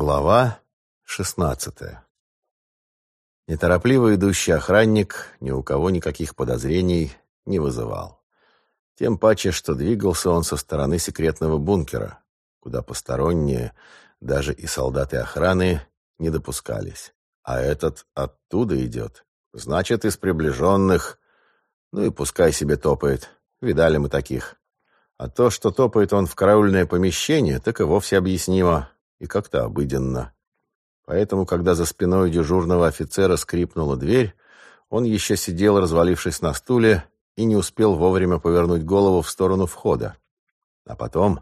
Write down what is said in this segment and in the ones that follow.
Глава шестнадцатая Неторопливо идущий охранник ни у кого никаких подозрений не вызывал. Тем паче, что двигался он со стороны секретного бункера, куда посторонние, даже и солдаты охраны, не допускались. А этот оттуда идет. Значит, из приближенных. Ну и пускай себе топает. Видали мы таких. А то, что топает он в караульное помещение, так и вовсе объяснимо и как-то обыденно. Поэтому, когда за спиной дежурного офицера скрипнула дверь, он еще сидел, развалившись на стуле, и не успел вовремя повернуть голову в сторону входа. А потом...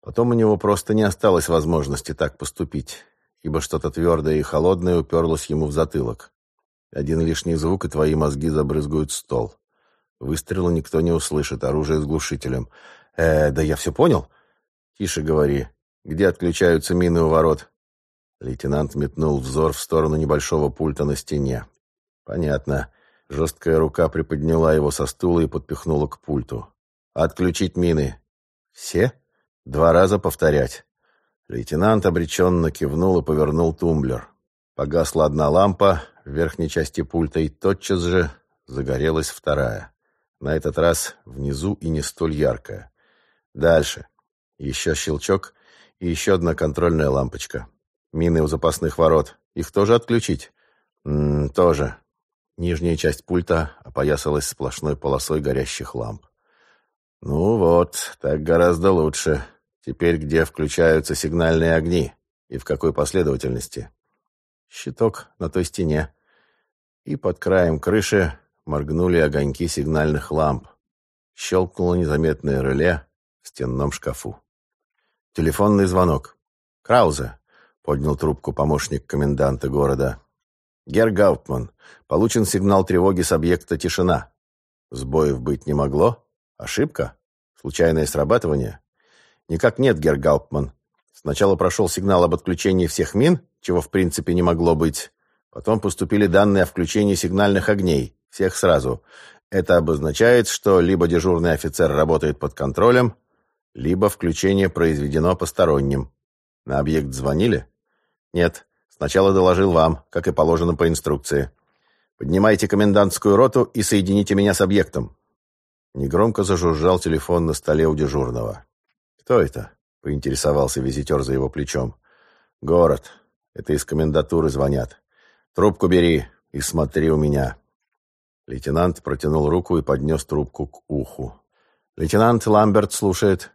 Потом у него просто не осталось возможности так поступить, ибо что-то твердое и холодное уперлось ему в затылок. Один лишний звук, и твои мозги забрызгают стол. Выстрела никто не услышит, оружие с глушителем. «Э, да я все понял?» «Тише говори. Где отключаются мины у ворот?» Лейтенант метнул взор в сторону небольшого пульта на стене. «Понятно». Жесткая рука приподняла его со стула и подпихнула к пульту. «Отключить мины». «Все?» «Два раза повторять». Лейтенант обреченно кивнул и повернул тумблер. Погасла одна лампа в верхней части пульта, и тотчас же загорелась вторая. На этот раз внизу и не столь яркая. Дальше. Еще щелчок, и еще одна контрольная лампочка. Мины у запасных ворот. Их тоже отключить? М тоже. Нижняя часть пульта опоясалась сплошной полосой горящих ламп. Ну вот, так гораздо лучше. Теперь где включаются сигнальные огни? И в какой последовательности? Щиток на той стене. И под краем крыши моргнули огоньки сигнальных ламп. Щелкнуло незаметное реле в стенном шкафу. Телефонный звонок. «Краузе», — поднял трубку помощник коменданта города. «Гер Гауптман, получен сигнал тревоги с объекта «Тишина». Сбоев быть не могло? Ошибка? Случайное срабатывание? Никак нет, Гер Гауптман. Сначала прошел сигнал об отключении всех мин, чего в принципе не могло быть. Потом поступили данные о включении сигнальных огней, всех сразу. Это обозначает, что либо дежурный офицер работает под контролем, либо включение произведено посторонним. На объект звонили? Нет. Сначала доложил вам, как и положено по инструкции. Поднимайте комендантскую роту и соедините меня с объектом. Негромко зажужжал телефон на столе у дежурного. «Кто это?» — поинтересовался визитер за его плечом. «Город. Это из комендатуры звонят. Трубку бери и смотри у меня». Лейтенант протянул руку и поднес трубку к уху. «Лейтенант Ламберт слушает.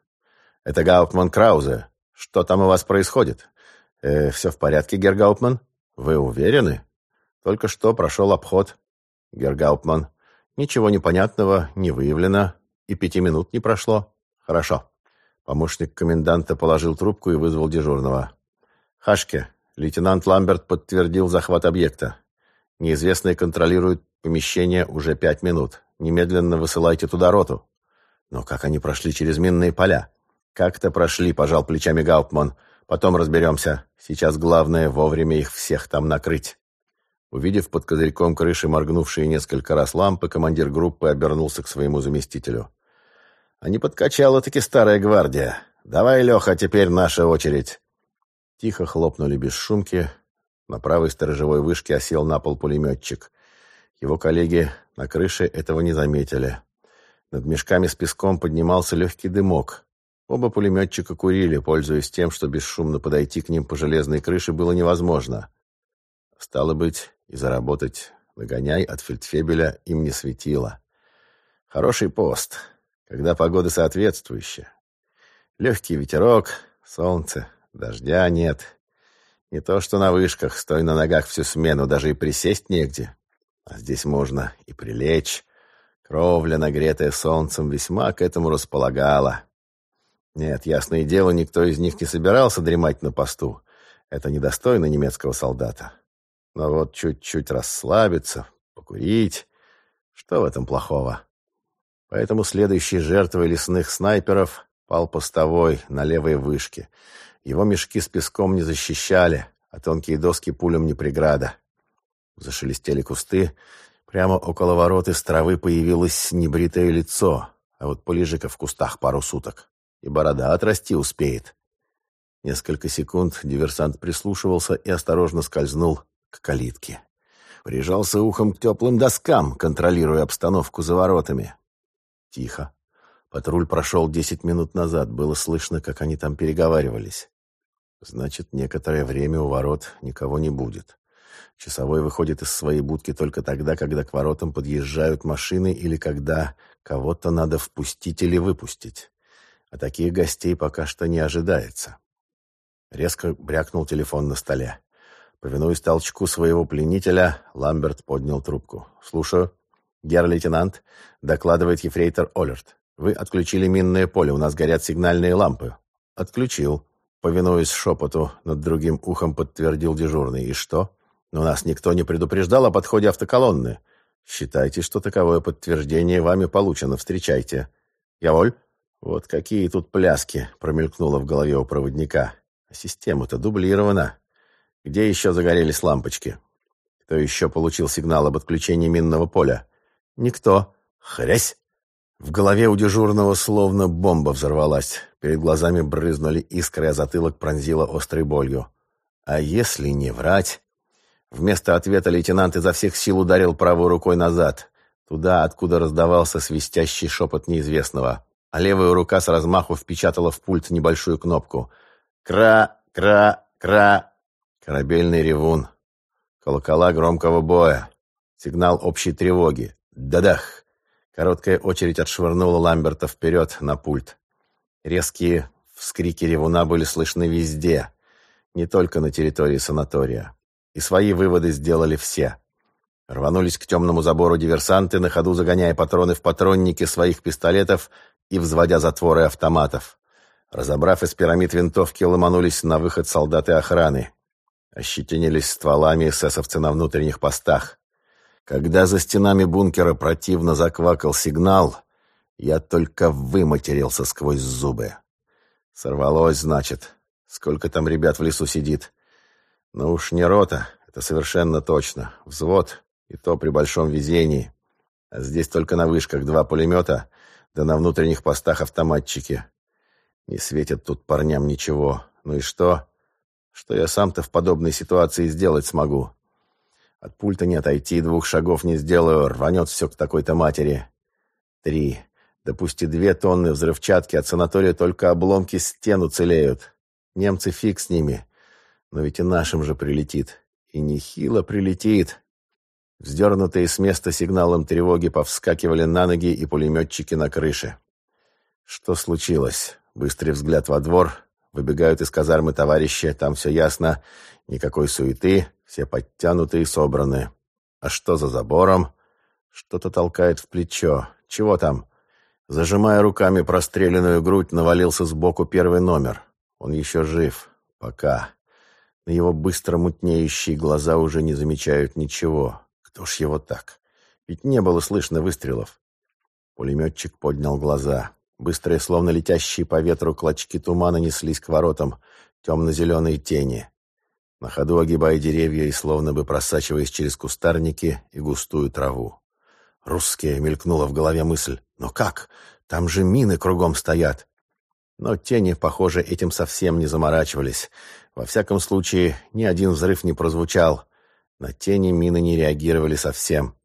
Это Гауптман Краузе. Что там у вас происходит? Э, все в порядке, Гергаупман? Вы уверены? Только что прошел обход. Гергаупман. Ничего непонятного не выявлено. И пяти минут не прошло. Хорошо. Помощник коменданта положил трубку и вызвал дежурного. Хашке. Лейтенант Ламберт подтвердил захват объекта. Неизвестные контролируют помещение уже пять минут. Немедленно высылайте туда роту. Но как они прошли через минные поля? «Как-то прошли», — пожал плечами Гауптман. «Потом разберемся. Сейчас главное вовремя их всех там накрыть». Увидев под козырьком крыши моргнувшие несколько раз лампы, командир группы обернулся к своему заместителю. «А не подкачала-таки старая гвардия. Давай, Леха, теперь наша очередь». Тихо хлопнули без шумки. На правой сторожевой вышке осел на пол пулеметчик. Его коллеги на крыше этого не заметили. Над мешками с песком поднимался легкий дымок. Оба пулеметчика курили, пользуясь тем, что бесшумно подойти к ним по железной крыше было невозможно. Стало быть, и заработать нагоняй от фельдфебеля им не светило. Хороший пост, когда погода соответствующая. Легкий ветерок, солнце, дождя нет. Не то что на вышках, стой на ногах всю смену, даже и присесть негде. А здесь можно и прилечь. Кровля, нагретая солнцем, весьма к этому располагала. Нет, ясное дело, никто из них не собирался дремать на посту. Это недостойно немецкого солдата. Но вот чуть-чуть расслабиться, покурить, что в этом плохого? Поэтому следующей жертвой лесных снайперов пал постовой на левой вышке. Его мешки с песком не защищали, а тонкие доски пулям не преграда. Зашелестели кусты. Прямо около ворот из травы появилось небритое лицо, а вот полежи в кустах пару суток и борода отрасти успеет. Несколько секунд диверсант прислушивался и осторожно скользнул к калитке. Прижался ухом к теплым доскам, контролируя обстановку за воротами. Тихо. Патруль прошел десять минут назад. Было слышно, как они там переговаривались. Значит, некоторое время у ворот никого не будет. Часовой выходит из своей будки только тогда, когда к воротам подъезжают машины или когда кого-то надо впустить или выпустить. А таких гостей пока что не ожидается. Резко брякнул телефон на столе. Повинуясь толчку своего пленителя, Ламберт поднял трубку. «Слушаю. Герр-лейтенант, докладывает ефрейтор Оллерт. Вы отключили минное поле, у нас горят сигнальные лампы». «Отключил». Повинуясь шепоту, над другим ухом подтвердил дежурный. «И что?» Но нас никто не предупреждал о подходе автоколонны. Считайте, что таковое подтверждение вами получено. Встречайте. Я воль? Вот какие тут пляски, промелькнуло в голове у проводника. А система-то дублирована. Где еще загорелись лампочки? Кто еще получил сигнал об отключении минного поля? Никто. Хрясь! В голове у дежурного словно бомба взорвалась. Перед глазами брызнули искры, а затылок пронзило острой болью. А если не врать? Вместо ответа лейтенант изо всех сил ударил правой рукой назад, туда, откуда раздавался свистящий шепот неизвестного, а левая рука с размаху впечатала в пульт небольшую кнопку. «Кра! Кра! Кра!» Корабельный ревун. Колокола громкого боя. Сигнал общей тревоги. «Дадах!» Короткая очередь отшвырнула Ламберта вперед на пульт. Резкие вскрики ревуна были слышны везде, не только на территории санатория. И свои выводы сделали все. Рванулись к темному забору диверсанты, на ходу загоняя патроны в патронники своих пистолетов и взводя затворы автоматов. Разобрав из пирамид винтовки, ломанулись на выход солдаты охраны. Ощетинились стволами эсэсовцы на внутренних постах. Когда за стенами бункера противно заквакал сигнал, я только выматерился сквозь зубы. Сорвалось, значит. Сколько там ребят в лесу сидит? Ну уж не рота, это совершенно точно. Взвод, и то при большом везении. А здесь только на вышках два пулемета, да на внутренних постах автоматчики. Не светят тут парням ничего. Ну и что? Что я сам-то в подобной ситуации сделать смогу? От пульта не отойти, двух шагов не сделаю, рванет все к такой-то матери. Три. Да пусть и две тонны взрывчатки, от санатория только обломки стен уцелеют. Немцы фиг с ними. Но ведь и нашим же прилетит. И нехило прилетит. Вздернутые с места сигналом тревоги повскакивали на ноги и пулеметчики на крыше. Что случилось? Быстрый взгляд во двор. Выбегают из казармы товарищи, там все ясно. Никакой суеты, все подтянутые и собраны. А что за забором? Что-то толкает в плечо. Чего там? Зажимая руками простреленную грудь, навалился сбоку первый номер. Он еще жив. Пока. На его быстро мутнеющие глаза уже не замечают ничего. Кто ж его так? Ведь не было слышно выстрелов. Пулеметчик поднял глаза. Быстрые, словно летящие по ветру клочки тумана неслись к воротам, темно-зеленые тени. На ходу огибая деревья и словно бы просачиваясь через кустарники и густую траву. «Русские!» — мелькнула в голове мысль. «Но как? Там же мины кругом стоят!» Но тени, похоже, этим совсем не заморачивались. Во всяком случае, ни один взрыв не прозвучал. На тени мины не реагировали совсем.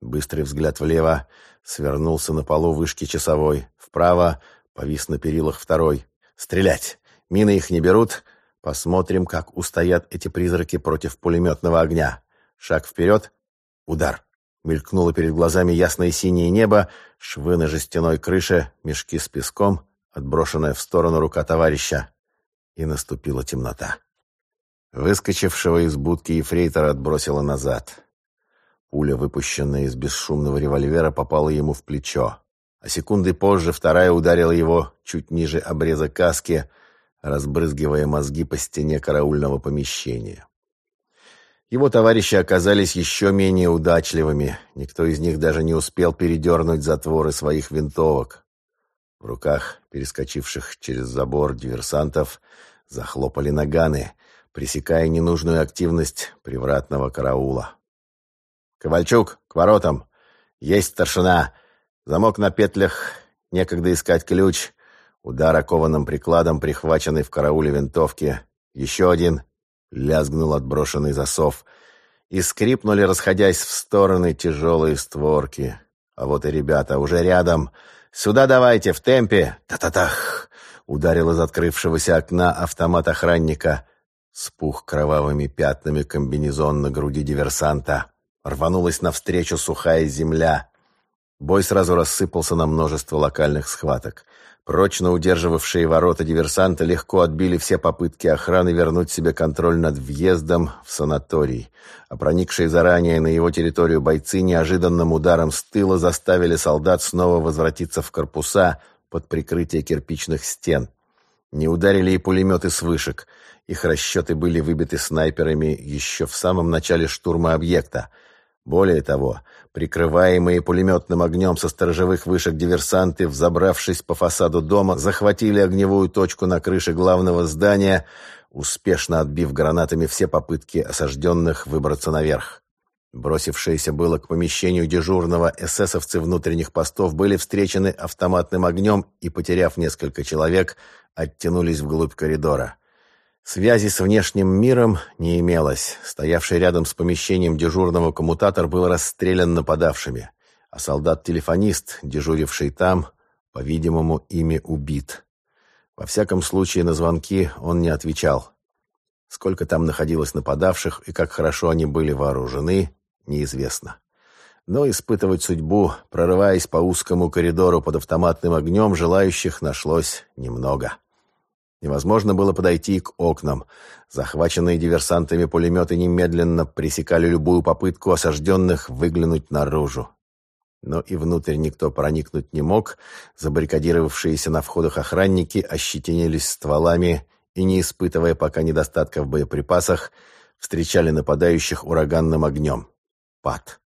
Быстрый взгляд влево, свернулся на полу вышки часовой. Вправо, повис на перилах второй. «Стрелять! Мины их не берут. Посмотрим, как устоят эти призраки против пулеметного огня. Шаг вперед. Удар!» Мелькнуло перед глазами ясное синее небо, швы на жестяной крыше, мешки с песком, отброшенная в сторону рука товарища и наступила темнота. Выскочившего из будки ефрейтора отбросило назад. Пуля, выпущенная из бесшумного револьвера, попала ему в плечо, а секунды позже вторая ударила его чуть ниже обреза каски, разбрызгивая мозги по стене караульного помещения. Его товарищи оказались еще менее удачливыми. Никто из них даже не успел передернуть затворы своих винтовок. В руках перескочивших через забор диверсантов захлопали наганы, пресекая ненужную активность привратного караула. «Ковальчук, к воротам! Есть старшина! Замок на петлях, некогда искать ключ. Удар окованным прикладом, прихваченный в карауле винтовки. Еще один. Лязгнул отброшенный засов. И скрипнули, расходясь в стороны, тяжелые створки. А вот и ребята, уже рядом. «Сюда давайте, в темпе!» «Та-та-тах!» Ударил из открывшегося окна автомат охранника. Спух кровавыми пятнами комбинезон на груди диверсанта. Рванулась навстречу сухая земля. Бой сразу рассыпался на множество локальных схваток. Прочно удерживавшие ворота диверсанта легко отбили все попытки охраны вернуть себе контроль над въездом в санаторий. А проникшие заранее на его территорию бойцы неожиданным ударом с тыла заставили солдат снова возвратиться в корпуса под прикрытие кирпичных стен. Не ударили и пулеметы с вышек. Их расчеты были выбиты снайперами еще в самом начале штурма объекта — более того, прикрываемые пулеметным огнем со сторожевых вышек диверсанты, взобравшись по фасаду дома, захватили огневую точку на крыше главного здания, успешно отбив гранатами все попытки осажденных выбраться наверх. Бросившиеся было к помещению дежурного эсэсовцы внутренних постов были встречены автоматным огнем и, потеряв несколько человек, оттянулись вглубь коридора. Связи с внешним миром не имелось. Стоявший рядом с помещением дежурного коммутатор был расстрелян нападавшими, а солдат-телефонист, дежуривший там, по-видимому, ими убит. Во всяком случае, на звонки он не отвечал. Сколько там находилось нападавших и как хорошо они были вооружены, неизвестно. Но испытывать судьбу, прорываясь по узкому коридору под автоматным огнем, желающих нашлось немного. Невозможно было подойти к окнам. Захваченные диверсантами пулеметы немедленно пресекали любую попытку осажденных выглянуть наружу. Но и внутрь никто проникнуть не мог. Забаррикадировавшиеся на входах охранники ощетинились стволами и, не испытывая пока недостатка в боеприпасах, встречали нападающих ураганным огнем. Пад.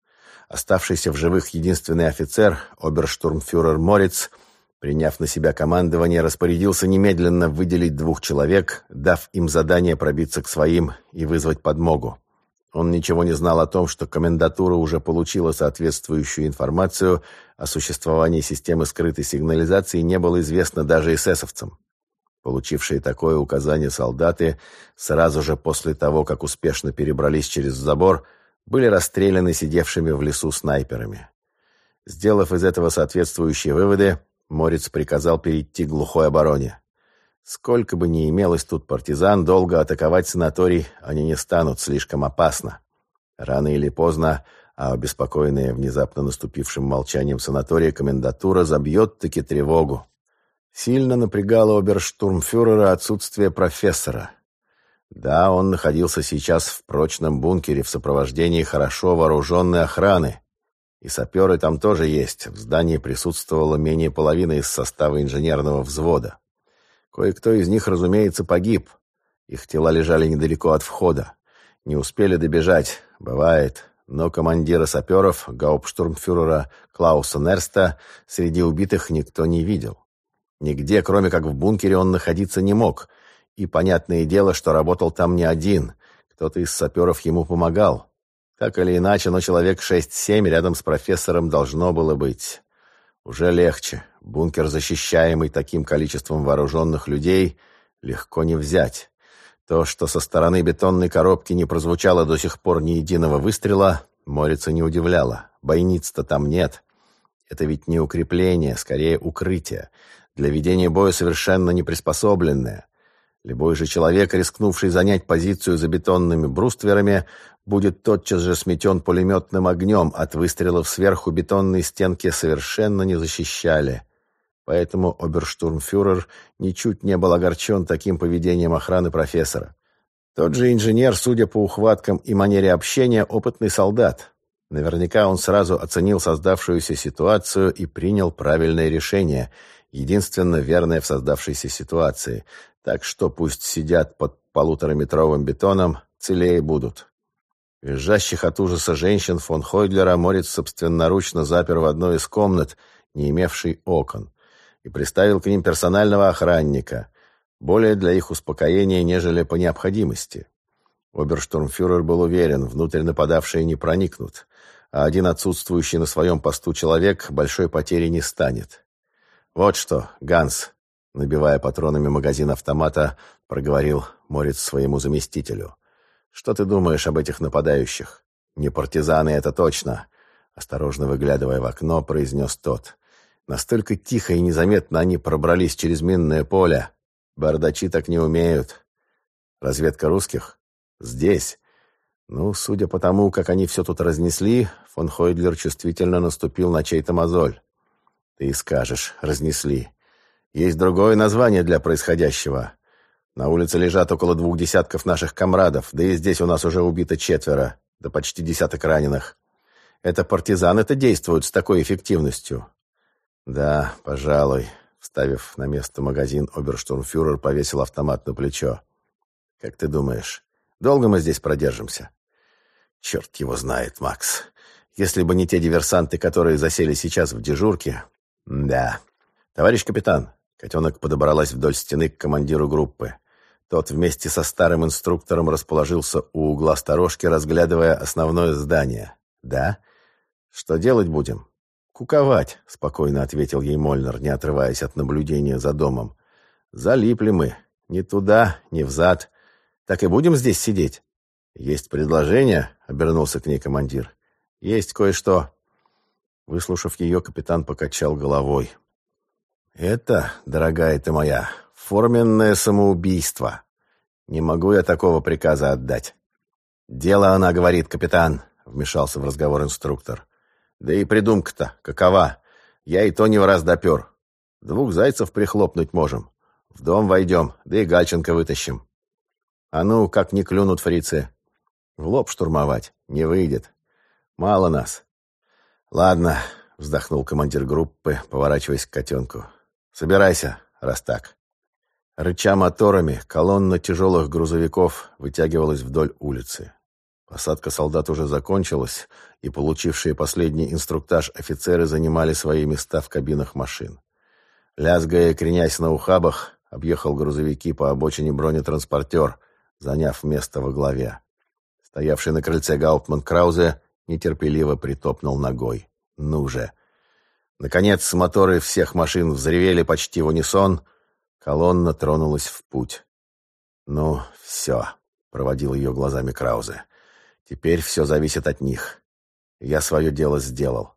Оставшийся в живых единственный офицер, оберштурмфюрер Морец, Приняв на себя командование, распорядился немедленно выделить двух человек, дав им задание пробиться к своим и вызвать подмогу. Он ничего не знал о том, что комендатура уже получила соответствующую информацию, о существовании системы скрытой сигнализации не было известно даже эсэсовцам. Получившие такое указание солдаты сразу же после того, как успешно перебрались через забор, были расстреляны сидевшими в лесу снайперами. Сделав из этого соответствующие выводы, Морец приказал перейти к глухой обороне. Сколько бы ни имелось тут партизан, долго атаковать санаторий они не станут, слишком опасно. Рано или поздно, а обеспокоенная внезапно наступившим молчанием санатория комендатура забьет-таки тревогу. Сильно напрягало оберштурмфюрера отсутствие профессора. Да, он находился сейчас в прочном бункере в сопровождении хорошо вооруженной охраны, и саперы там тоже есть. В здании присутствовало менее половины из состава инженерного взвода. Кое-кто из них, разумеется, погиб. Их тела лежали недалеко от входа. Не успели добежать. Бывает. Но командира саперов, гауптштурмфюрера Клауса Нерста, среди убитых никто не видел. Нигде, кроме как в бункере, он находиться не мог. И понятное дело, что работал там не один. Кто-то из саперов ему помогал. Так или иначе, но человек шесть-семь рядом с профессором должно было быть. Уже легче. Бункер, защищаемый таким количеством вооруженных людей, легко не взять. То, что со стороны бетонной коробки не прозвучало до сих пор ни единого выстрела, Морица не удивляло. Бойниц-то там нет. Это ведь не укрепление, скорее укрытие. Для ведения боя совершенно не приспособленное. Любой же человек, рискнувший занять позицию за бетонными брустверами, будет тотчас же сметен пулеметным огнем. От выстрелов сверху бетонные стенки совершенно не защищали. Поэтому оберштурмфюрер ничуть не был огорчен таким поведением охраны профессора. Тот же инженер, судя по ухваткам и манере общения, опытный солдат. Наверняка он сразу оценил создавшуюся ситуацию и принял правильное решение, единственно верное в создавшейся ситуации. Так что пусть сидят под полутораметровым бетоном, целее будут. Визжащих от ужаса женщин фон Хойдлера Морец собственноручно запер в одной из комнат, не имевшей окон, и приставил к ним персонального охранника, более для их успокоения, нежели по необходимости. Оберштурмфюрер был уверен, внутрь нападавшие не проникнут, а один отсутствующий на своем посту человек большой потери не станет. «Вот что, Ганс, Набивая патронами магазин автомата, проговорил Морец своему заместителю. «Что ты думаешь об этих нападающих?» «Не партизаны, это точно!» Осторожно выглядывая в окно, произнес тот. «Настолько тихо и незаметно они пробрались через минное поле. Бардачи так не умеют. Разведка русских? Здесь. Ну, судя по тому, как они все тут разнесли, фон Хойдлер чувствительно наступил на чей-то мозоль. Ты скажешь, разнесли. Есть другое название для происходящего. На улице лежат около двух десятков наших комрадов, да и здесь у нас уже убито четверо, да почти десяток раненых. Это партизаны-то действуют с такой эффективностью. Да, пожалуй. Вставив на место магазин, оберштурмфюрер повесил автомат на плечо. Как ты думаешь, долго мы здесь продержимся? Черт его знает, Макс. Если бы не те диверсанты, которые засели сейчас в дежурке... Да. Товарищ капитан, котенок подобралась вдоль стены к командиру группы. Тот вместе со старым инструктором расположился у угла сторожки, разглядывая основное здание. «Да? Что делать будем?» «Куковать», — спокойно ответил ей Мольнер, не отрываясь от наблюдения за домом. «Залипли мы. Ни туда, ни взад. Так и будем здесь сидеть?» «Есть предложение?» — обернулся к ней командир. «Есть кое-что». Выслушав ее, капитан покачал головой. «Это, дорогая ты моя, форменное самоубийство. Не могу я такого приказа отдать». «Дело она, — говорит капитан», — вмешался в разговор инструктор. «Да и придумка-то какова? Я и то не в раз допер. Двух зайцев прихлопнуть можем. В дом войдем, да и Гальченко вытащим. А ну, как не клюнут фрицы. В лоб штурмовать не выйдет. Мало нас. Ладно, вздохнул командир группы, поворачиваясь к котенку. Собирайся, раз так. Рыча моторами, колонна тяжелых грузовиков вытягивалась вдоль улицы. Посадка солдат уже закончилась, и получившие последний инструктаж офицеры занимали свои места в кабинах машин. Лязгая и кренясь на ухабах, объехал грузовики по обочине бронетранспортер, заняв место во главе. Стоявший на крыльце Гауптман Краузе нетерпеливо притопнул ногой. «Ну же!» Наконец, моторы всех машин взревели почти в унисон. Колонна тронулась в путь. «Ну, все», — проводил ее глазами Краузе. «Теперь все зависит от них. Я свое дело сделал».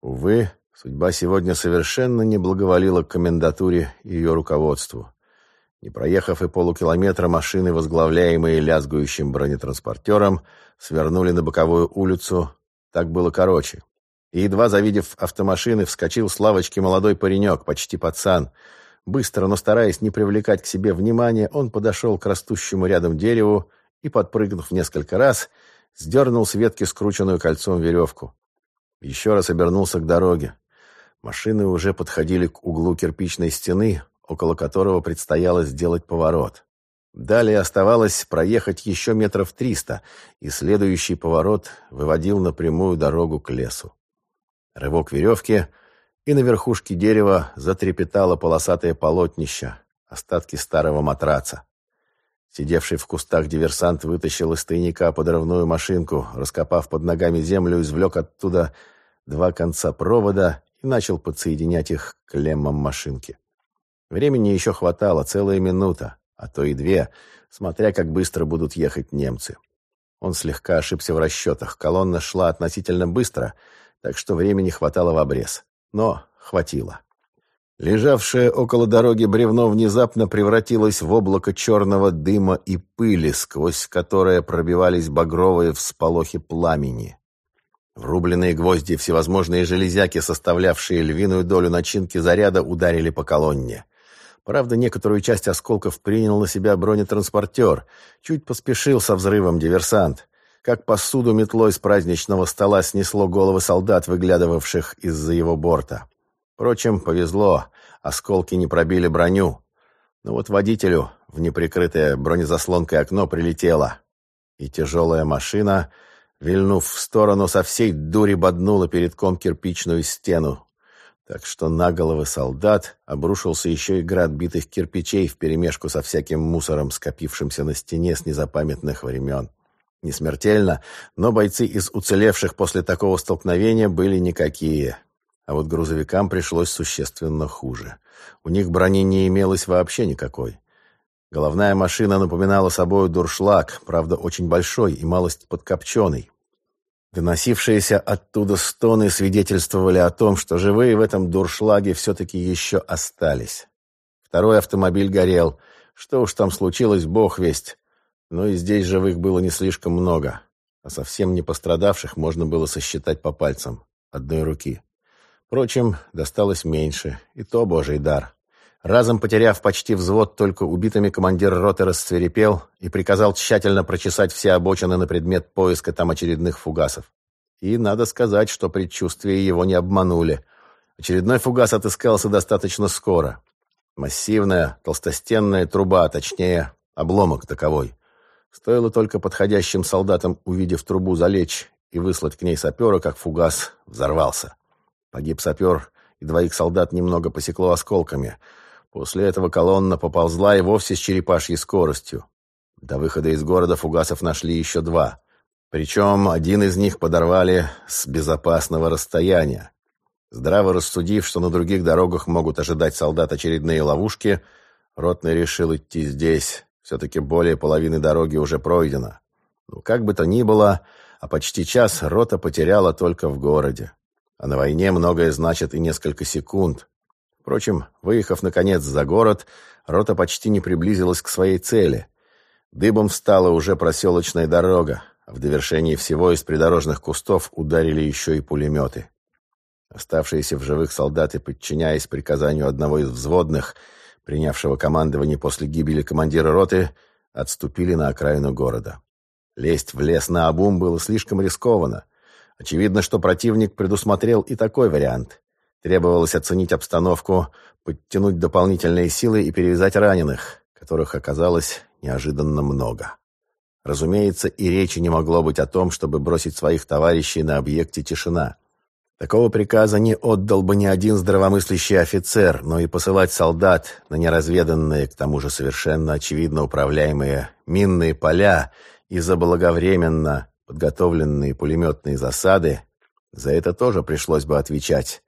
Увы, судьба сегодня совершенно не благоволила к комендатуре и ее руководству. Не проехав и полукилометра, машины, возглавляемые лязгающим бронетранспортером, свернули на боковую улицу. Так было короче. И едва завидев автомашины, вскочил с лавочки молодой паренек, почти пацан. Быстро, но стараясь не привлекать к себе внимания, он подошел к растущему рядом дереву и, подпрыгнув несколько раз, сдернул с ветки скрученную кольцом веревку. Еще раз обернулся к дороге. Машины уже подходили к углу кирпичной стены, около которого предстояло сделать поворот. Далее оставалось проехать еще метров триста, и следующий поворот выводил на прямую дорогу к лесу. Рывок веревки, и на верхушке дерева затрепетало полосатое полотнище, остатки старого матраца. Сидевший в кустах диверсант вытащил из тайника подрывную машинку, раскопав под ногами землю, извлек оттуда два конца провода и начал подсоединять их к леммам машинки. Времени еще хватало, целая минута, а то и две, смотря как быстро будут ехать немцы. Он слегка ошибся в расчетах. Колонна шла относительно быстро, так что времени хватало в обрез. Но хватило. Лежавшее около дороги бревно внезапно превратилось в облако черного дыма и пыли, сквозь которое пробивались багровые всполохи пламени. Врубленные гвозди и всевозможные железяки, составлявшие львиную долю начинки заряда, ударили по колонне. Правда, некоторую часть осколков принял на себя бронетранспортер. Чуть поспешил со взрывом диверсант. Как посуду метлой с праздничного стола снесло головы солдат, выглядывавших из-за его борта. Впрочем, повезло. Осколки не пробили броню. Но вот водителю в неприкрытое бронезаслонкой окно прилетело. И тяжелая машина, вильнув в сторону, со всей дури боднула передком кирпичную стену, так что на головы солдат обрушился еще и град битых кирпичей вперемешку со всяким мусором, скопившимся на стене с незапамятных времен. Не смертельно, но бойцы из уцелевших после такого столкновения были никакие. А вот грузовикам пришлось существенно хуже. У них брони не имелось вообще никакой. Головная машина напоминала собой дуршлаг, правда, очень большой и малость подкопченый. Доносившиеся оттуда стоны свидетельствовали о том, что живые в этом дуршлаге все-таки еще остались. Второй автомобиль горел. Что уж там случилось, бог весть. Но и здесь живых было не слишком много, а совсем не пострадавших можно было сосчитать по пальцам одной руки. Впрочем, досталось меньше, и то божий дар. Разом потеряв почти взвод, только убитыми командир роты расцвирепел и приказал тщательно прочесать все обочины на предмет поиска там очередных фугасов. И надо сказать, что предчувствия его не обманули. Очередной фугас отыскался достаточно скоро. Массивная, толстостенная труба, точнее, обломок таковой. Стоило только подходящим солдатам, увидев трубу, залечь и выслать к ней сапера, как фугас взорвался. Погиб сапер, и двоих солдат немного посекло осколками. После этого колонна поползла и вовсе с черепашьей скоростью. До выхода из города фугасов нашли еще два. Причем один из них подорвали с безопасного расстояния. Здраво рассудив, что на других дорогах могут ожидать солдат очередные ловушки, Ротный решил идти здесь. Все-таки более половины дороги уже пройдено. Ну, как бы то ни было, а почти час рота потеряла только в городе. А на войне многое значит и несколько секунд. Впрочем, выехав, наконец, за город, рота почти не приблизилась к своей цели. Дыбом встала уже проселочная дорога, а в довершении всего из придорожных кустов ударили еще и пулеметы. Оставшиеся в живых солдаты, подчиняясь приказанию одного из взводных, принявшего командование после гибели командира роты, отступили на окраину города. Лезть в лес на обум было слишком рискованно. Очевидно, что противник предусмотрел и такой вариант. Требовалось оценить обстановку, подтянуть дополнительные силы и перевязать раненых, которых оказалось неожиданно много. Разумеется, и речи не могло быть о том, чтобы бросить своих товарищей на объекте тишина. Такого приказа не отдал бы ни один здравомыслящий офицер, но и посылать солдат на неразведанные, к тому же совершенно очевидно управляемые минные поля и заблаговременно подготовленные пулеметные засады, за это тоже пришлось бы отвечать,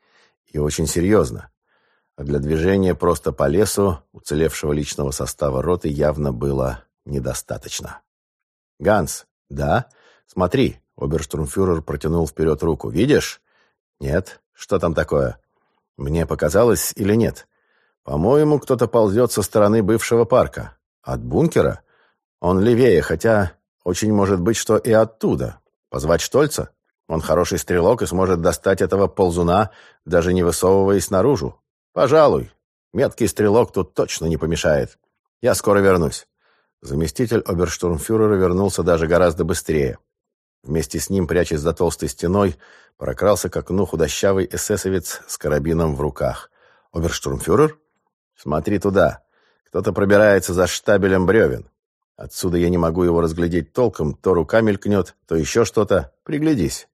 и очень серьезно. А для движения просто по лесу уцелевшего личного состава роты явно было недостаточно. «Ганс, да? Смотри!» — оберштурмфюрер протянул вперед руку. «Видишь?» «Нет. Что там такое?» «Мне показалось или нет?» «По-моему, кто-то ползет со стороны бывшего парка. От бункера? Он левее, хотя очень может быть, что и оттуда. Позвать Штольца? Он хороший стрелок и сможет достать этого ползуна, даже не высовываясь наружу. Пожалуй. Меткий стрелок тут точно не помешает. Я скоро вернусь. Заместитель оберштурмфюрера вернулся даже гораздо быстрее. Вместе с ним, прячась за толстой стеной, прокрался к окну худощавый эсэсовец с карабином в руках. «Оберштурмфюрер? Смотри туда. Кто-то пробирается за штабелем бревен. Отсюда я не могу его разглядеть толком, то рука мелькнет, то еще что-то. Приглядись.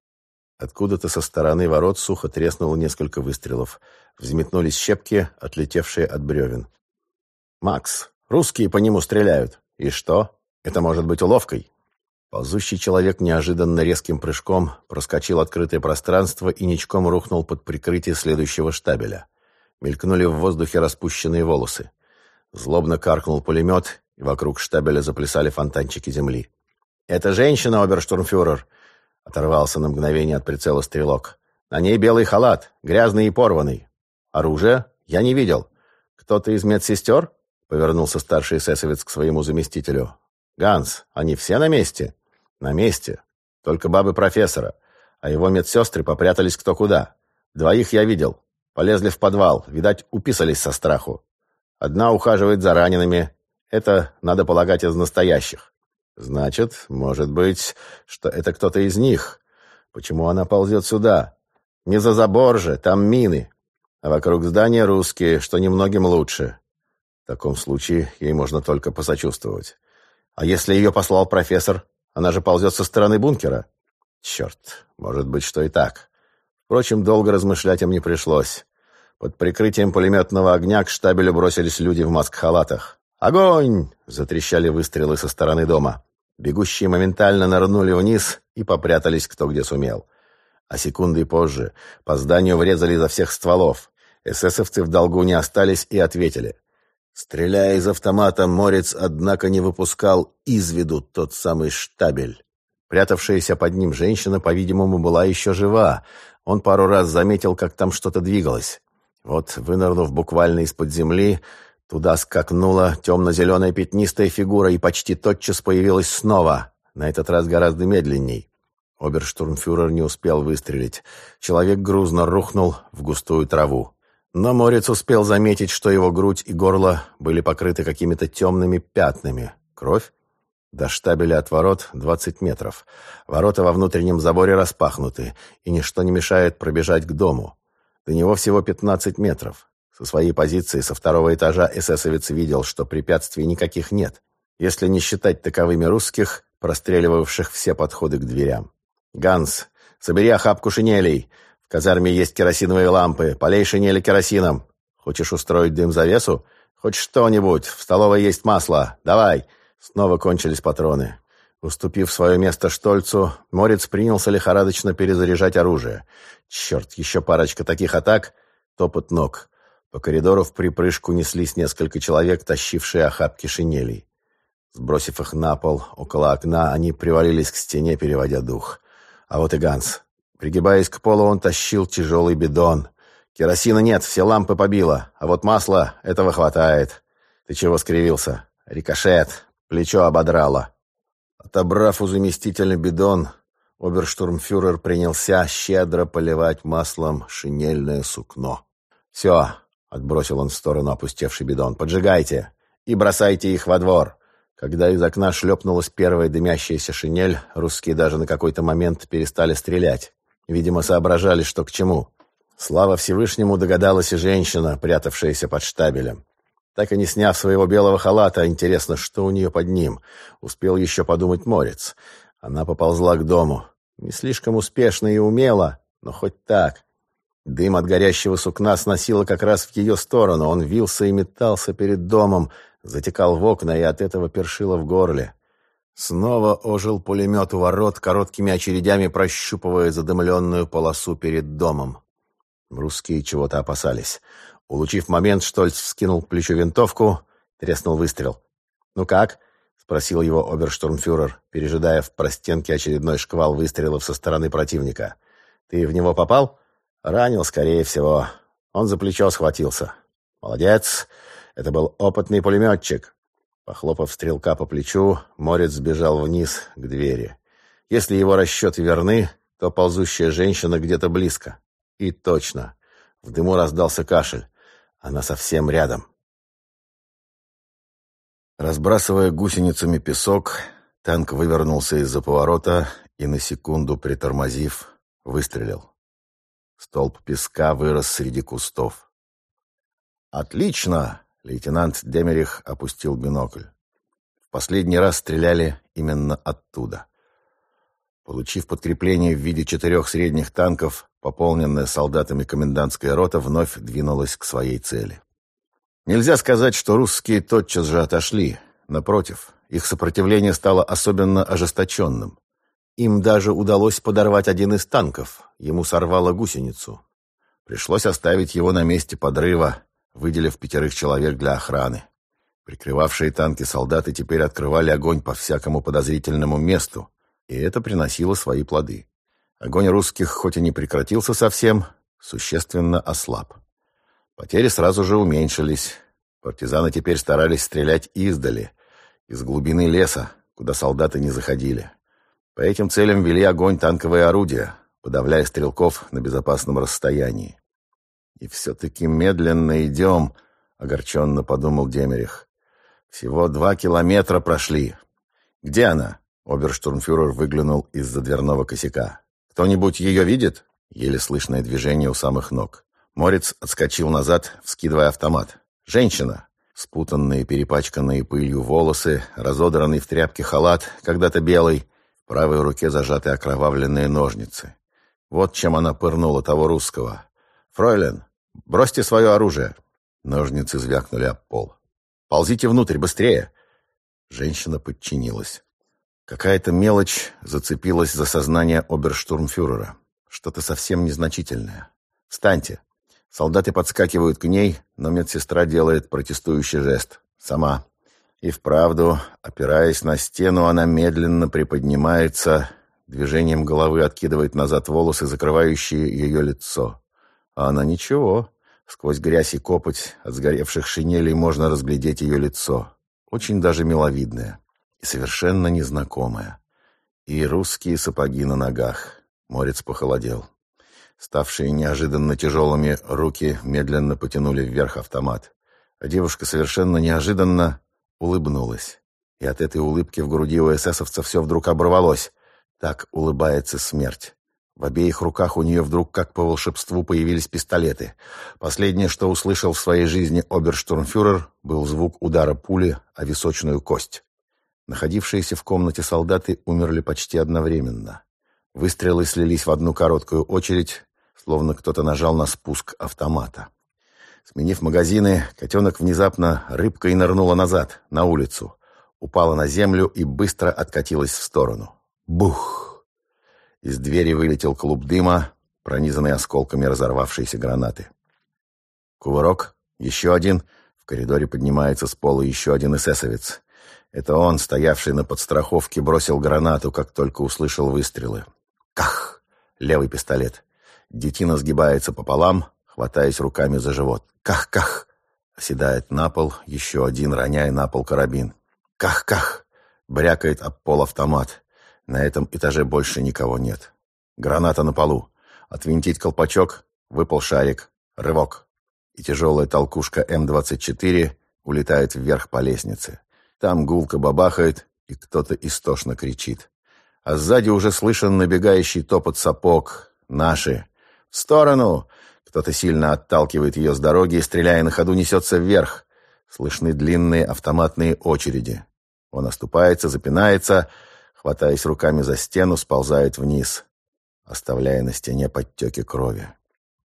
Откуда-то со стороны ворот сухо треснуло несколько выстрелов. Взметнулись щепки, отлетевшие от бревен. «Макс, русские по нему стреляют. И что? Это может быть уловкой?» Ползущий человек неожиданно резким прыжком проскочил открытое пространство и ничком рухнул под прикрытие следующего штабеля. Мелькнули в воздухе распущенные волосы. Злобно каркнул пулемет, и вокруг штабеля заплясали фонтанчики земли. «Это женщина, оберштурмфюрер!» — оторвался на мгновение от прицела стрелок. «На ней белый халат, грязный и порванный. Оружие? Я не видел. Кто-то из медсестер?» — повернулся старший эсэсовец к своему заместителю. «Ганс, они все на месте?» «На месте. Только бабы профессора. А его медсестры попрятались кто куда. Двоих я видел. Полезли в подвал. Видать, уписались со страху. Одна ухаживает за ранеными, это, надо полагать, из настоящих. Значит, может быть, что это кто-то из них. Почему она ползет сюда? Не за забор же, там мины. А вокруг здания русские, что немногим лучше. В таком случае ей можно только посочувствовать. А если ее послал профессор? Она же ползет со стороны бункера. Черт, может быть, что и так. Впрочем, долго размышлять им не пришлось. Под прикрытием пулеметного огня к штабелю бросились люди в маск-халатах. «Огонь!» — затрещали выстрелы со стороны дома. Бегущие моментально нырнули вниз и попрятались кто где сумел. а секунды позже по зданию врезали изо всех стволов. Эсэсовцы в долгу не остались и ответили. Стреляя из автомата, Морец, однако, не выпускал из виду тот самый штабель. Прятавшаяся под ним женщина, по-видимому, была еще жива. Он пару раз заметил, как там что-то двигалось. Вот, вынырнув буквально из-под земли, туда скакнула темно-зеленая пятнистая фигура и почти тотчас появилась снова, на этот раз гораздо медленней. Оберштурмфюрер не успел выстрелить. Человек грузно рухнул в густую траву. Но Морец успел заметить, что его грудь и горло были покрыты какими-то темными пятнами. Кровь? До штабеля от ворот 20 метров. Ворота во внутреннем заборе распахнуты, и ничто не мешает пробежать к дому. До него всего 15 метров. Со своей позиции со второго этажа эсэсовец видел, что препятствий никаких нет, если не считать таковыми русских, простреливавших все подходы к дверям. «Ганс, собери охапку шинелей. В казарме есть керосиновые лампы. Полей шинели керосином. Хочешь устроить дым-завесу? Хоть что-нибудь. В столовой есть масло. Давай!» Снова кончились патроны. Уступив свое место Штольцу, Морец принялся лихорадочно перезаряжать оружие. Черт, еще парочка таких атак. Топот ног. По коридору в припрыжку неслись несколько человек, тащившие охапки шинелей. Сбросив их на пол, около окна, они привалились к стене, переводя дух. А вот и Ганс. Пригибаясь к полу, он тащил тяжелый бидон. Керосина нет, все лампы побило. А вот масла этого хватает. Ты чего скривился? Рикошет. Плечо ободрало. Отобрав у заместителя бидон, оберштурмфюрер принялся щедро поливать маслом шинельное сукно. «Все», — отбросил он в сторону опустевший бидон, — «поджигайте и бросайте их во двор». Когда из окна шлепнулась первая дымящаяся шинель, русские даже на какой-то момент перестали стрелять. Видимо, соображали, что к чему. Слава Всевышнему догадалась и женщина, прятавшаяся под штабелем. Так и не сняв своего белого халата, интересно, что у нее под ним. Успел еще подумать Морец. Она поползла к дому. Не слишком успешно и умело, но хоть так. Дым от горящего сукна сносило как раз в ее сторону. Он вился и метался перед домом, затекал в окна и от этого першило в горле. Снова ожил пулемет у ворот, короткими очередями прощупывая задымленную полосу перед домом. Русские чего-то опасались. Улучив момент, Штольц вскинул к плечу винтовку, треснул выстрел. «Ну как?» — спросил его оберштурмфюрер, пережидая в простенке очередной шквал выстрелов со стороны противника. «Ты в него попал?» «Ранил, скорее всего. Он за плечо схватился». «Молодец! Это был опытный пулеметчик. Похлопав стрелка по плечу, Морец сбежал вниз к двери. Если его расчеты верны, то ползущая женщина где-то близко. И точно. В дыму раздался кашель. Она совсем рядом. Разбрасывая гусеницами песок, танк вывернулся из-за поворота и, на секунду притормозив, выстрелил. Столб песка вырос среди кустов. «Отлично!» Лейтенант Демерих опустил бинокль. В последний раз стреляли именно оттуда. Получив подкрепление в виде четырех средних танков, пополненная солдатами комендантская рота вновь двинулась к своей цели. Нельзя сказать, что русские тотчас же отошли. Напротив, их сопротивление стало особенно ожесточенным. Им даже удалось подорвать один из танков. Ему сорвало гусеницу. Пришлось оставить его на месте подрыва, выделив пятерых человек для охраны. Прикрывавшие танки солдаты теперь открывали огонь по всякому подозрительному месту, и это приносило свои плоды. Огонь русских, хоть и не прекратился совсем, существенно ослаб. Потери сразу же уменьшились. Партизаны теперь старались стрелять издали, из глубины леса, куда солдаты не заходили. По этим целям вели огонь танковые орудия, подавляя стрелков на безопасном расстоянии. «И все-таки медленно идем», — огорченно подумал Демерих. «Всего два километра прошли. Где она?» Оберштурмфюрер выглянул из-за дверного косяка. «Кто-нибудь ее видит?» Еле слышное движение у самых ног. Морец отскочил назад, вскидывая автомат. «Женщина!» Спутанные, перепачканные пылью волосы, разодранный в тряпке халат, когда-то белый, в правой руке зажаты окровавленные ножницы. Вот чем она пырнула того русского. «Фройлен, бросьте свое оружие!» Ножницы звякнули об пол. «Ползите внутрь, быстрее!» Женщина подчинилась. Какая-то мелочь зацепилась за сознание оберштурмфюрера. что-то совсем незначительное. «Встаньте!» Солдаты подскакивают к ней, но медсестра делает протестующий жест. Сама. И вправду, опираясь на стену, она медленно приподнимается, движением головы откидывает назад волосы, закрывающие ее лицо. А она ничего. Сквозь грязь и копоть от сгоревших шинелей можно разглядеть ее лицо. Очень даже миловидное и совершенно незнакомое. И русские сапоги на ногах. Морец похолодел. Ставшие неожиданно тяжелыми руки медленно потянули вверх автомат. А девушка совершенно неожиданно улыбнулась. И от этой улыбки в груди у эсэсовца все вдруг оборвалось. Так улыбается смерть. В обеих руках у нее вдруг, как по волшебству, появились пистолеты. Последнее, что услышал в своей жизни оберштурмфюрер, был звук удара пули о височную кость. Находившиеся в комнате солдаты умерли почти одновременно. Выстрелы слились в одну короткую очередь, словно кто-то нажал на спуск автомата. Сменив магазины, котенок внезапно рыбкой нырнула назад, на улицу, упала на землю и быстро откатилась в сторону. Бух! Из двери вылетел клуб дыма, пронизанный осколками разорвавшейся гранаты. Кувырок, еще один. В коридоре поднимается с пола еще один эсэсовец. Это он, стоявший на подстраховке, бросил гранату, как только услышал выстрелы. Ках! Левый пистолет. Детина сгибается пополам, хватаясь руками за живот. Ках-ках! Оседает на пол, еще один, роняя на пол карабин. Ках-ках! Брякает об пол автомат. На этом этаже больше никого нет. Граната на полу. Отвинтить колпачок. Выпал шарик. Рывок. И тяжелая толкушка М-24 улетает вверх по лестнице. Там гулко бабахает, и кто-то истошно кричит. А сзади уже слышен набегающий топот сапог. Наши. «В сторону!» Кто-то сильно отталкивает ее с дороги и, стреляя на ходу, несется вверх. Слышны длинные автоматные очереди. Он оступается, запинается, хватаясь руками за стену, сползает вниз, оставляя на стене подтеки крови.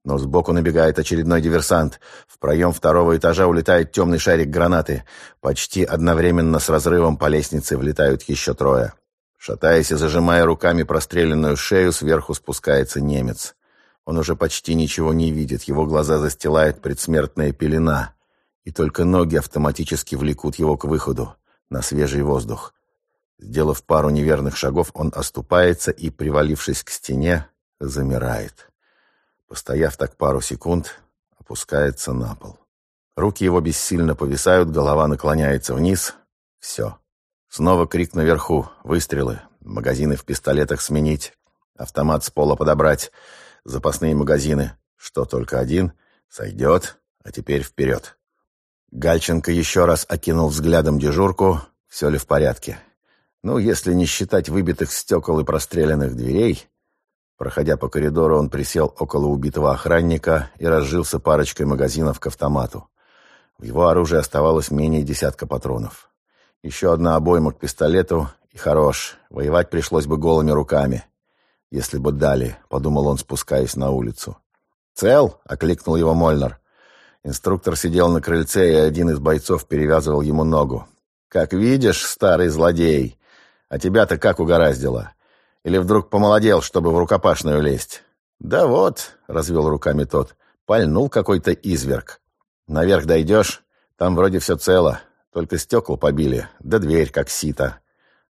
Но сбоку набегает очередной диверсант. В проем второго этажа улетает темный шарик гранаты. Почти одновременно с разрывом по лестнице влетают еще трое. Шатаясь и зажимая руками простреленную шею, сверху спускается немец. Он уже почти ничего не видит, его глаза застилает предсмертная пелена, и только ноги автоматически влекут его к выходу, на свежий воздух. Сделав пару неверных шагов, он оступается и, привалившись к стене, замирает. Постояв так пару секунд, опускается на пол. Руки его бессильно повисают, голова наклоняется вниз. Все. Снова крик наверху. Выстрелы. Магазины в пистолетах сменить. Автомат с пола подобрать запасные магазины. Что только один? Сойдет. А теперь вперед. Гальченко еще раз окинул взглядом дежурку. Все ли в порядке? Ну, если не считать выбитых стекол и простреленных дверей... Проходя по коридору, он присел около убитого охранника и разжился парочкой магазинов к автомату. В его оружии оставалось менее десятка патронов. Еще одна обойма к пистолету, и хорош. Воевать пришлось бы голыми руками если бы дали», — подумал он, спускаясь на улицу. «Цел?» — окликнул его Мольнер. Инструктор сидел на крыльце, и один из бойцов перевязывал ему ногу. «Как видишь, старый злодей, а тебя-то как угораздило? Или вдруг помолодел, чтобы в рукопашную лезть?» «Да вот», — развел руками тот, — «пальнул какой-то изверг. Наверх дойдешь, там вроде все цело, только стекла побили, да дверь как сито.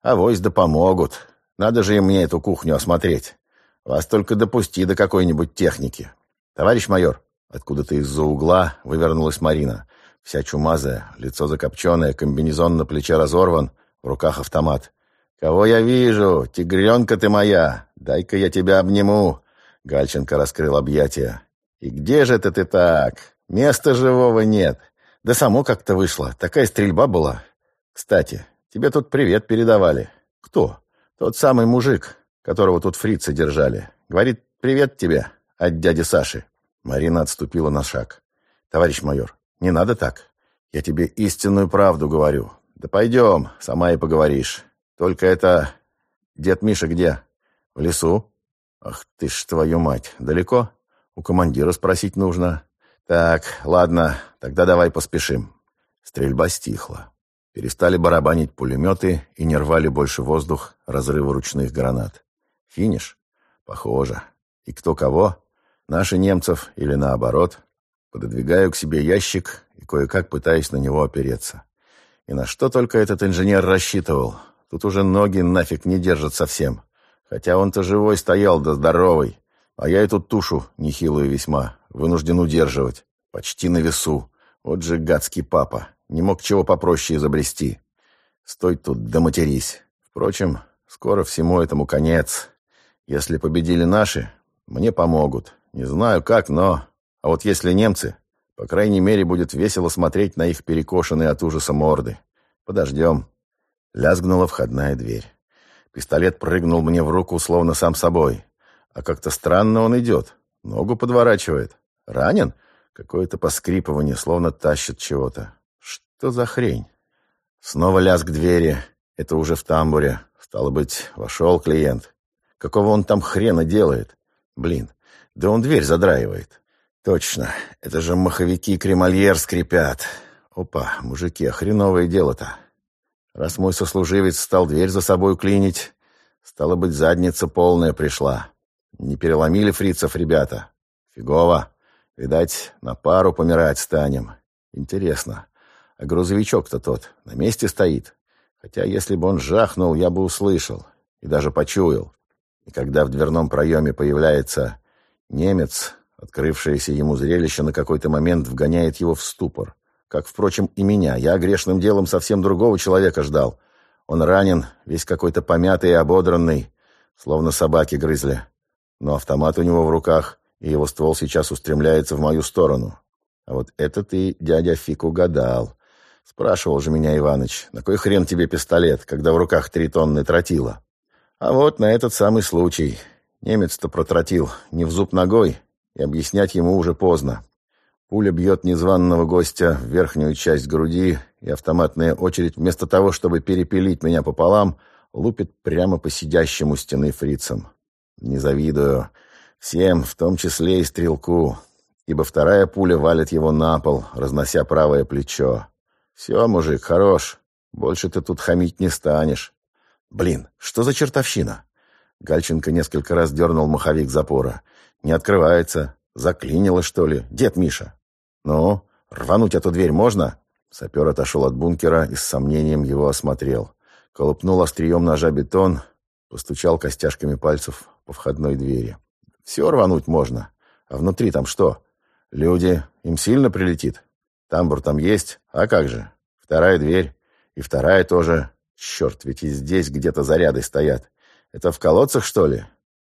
А вось да помогут, надо же и мне эту кухню осмотреть. Вас только допусти до какой-нибудь техники. Товарищ майор, откуда-то из-за угла вывернулась Марина. Вся чумазая, лицо закопченное, комбинезон на плече разорван, в руках автомат. «Кого я вижу? Тигренка ты моя! Дай-ка я тебя обниму!» Гальченко раскрыл объятия. «И где же это ты так? Места живого нет. Да само как-то вышло. Такая стрельба была. Кстати, тебе тут привет передавали. Кто?» Тот самый мужик, которого тут фрицы держали. Говорит, привет тебе от дяди Саши. Марина отступила на шаг. Товарищ майор, не надо так. Я тебе истинную правду говорю. Да пойдем, сама и поговоришь. Только это... Дед Миша где? В лесу? Ах ты ж твою мать, далеко? У командира спросить нужно. Так, ладно, тогда давай поспешим. Стрельба стихла. Перестали барабанить пулеметы и не рвали больше воздух разрывы ручных гранат. Финиш? Похоже. И кто кого? Наши немцев или наоборот? Пододвигаю к себе ящик и кое-как пытаюсь на него опереться. И на что только этот инженер рассчитывал? Тут уже ноги нафиг не держат совсем. Хотя он-то живой стоял, да здоровый. А я эту тушу, нехилую весьма, вынужден удерживать. Почти на весу. Вот же гадский папа. Не мог чего попроще изобрести. Стой тут, да матерись. Впрочем, скоро всему этому конец. Если победили наши, мне помогут. Не знаю как, но... А вот если немцы, по крайней мере, будет весело смотреть на их перекошенные от ужаса морды. Подождем. Лязгнула входная дверь. Пистолет прыгнул мне в руку, словно сам собой. А как-то странно он идет. Ногу подворачивает. Ранен? Какое-то поскрипывание, словно тащит чего-то. Что за хрень? Снова лязг двери. Это уже в тамбуре. Стало быть, вошел клиент. Какого он там хрена делает? Блин, да он дверь задраивает. Точно, это же маховики кремольер скрипят. Опа, мужики, а хреновое дело-то. Раз мой сослуживец стал дверь за собой клинить, стало быть, задница полная пришла. Не переломили фрицев ребята? Фигово. Видать, на пару помирать станем. Интересно, а грузовичок-то тот на месте стоит? Хотя, если бы он жахнул, я бы услышал и даже почуял. И когда в дверном проеме появляется немец, открывшееся ему зрелище на какой-то момент вгоняет его в ступор. Как, впрочем, и меня. Я грешным делом совсем другого человека ждал. Он ранен, весь какой-то помятый и ободранный, словно собаки грызли. Но автомат у него в руках, и его ствол сейчас устремляется в мою сторону. А вот это ты, дядя Фик, угадал. Спрашивал же меня Иваныч, на кой хрен тебе пистолет, когда в руках три тонны тротила? А вот на этот самый случай. Немец-то протротил не в зуб ногой, и объяснять ему уже поздно. Пуля бьет незваного гостя в верхнюю часть груди, и автоматная очередь, вместо того, чтобы перепилить меня пополам, лупит прямо по сидящему стены фрицам. Не завидую. Всем, в том числе и стрелку, ибо вторая пуля валит его на пол, разнося правое плечо. «Все, мужик, хорош. Больше ты тут хамить не станешь». «Блин, что за чертовщина?» Гальченко несколько раз дернул маховик запора. «Не открывается. Заклинило, что ли? Дед Миша?» «Ну, рвануть эту дверь можно?» Сапер отошел от бункера и с сомнением его осмотрел. Колупнул острием ножа бетон, постучал костяшками пальцев по входной двери. «Все рвануть можно. А внутри там что? Люди, им сильно прилетит? Тамбур там есть? А как же? Вторая дверь. И вторая тоже. Черт, ведь и здесь где-то заряды стоят. Это в колодцах, что ли?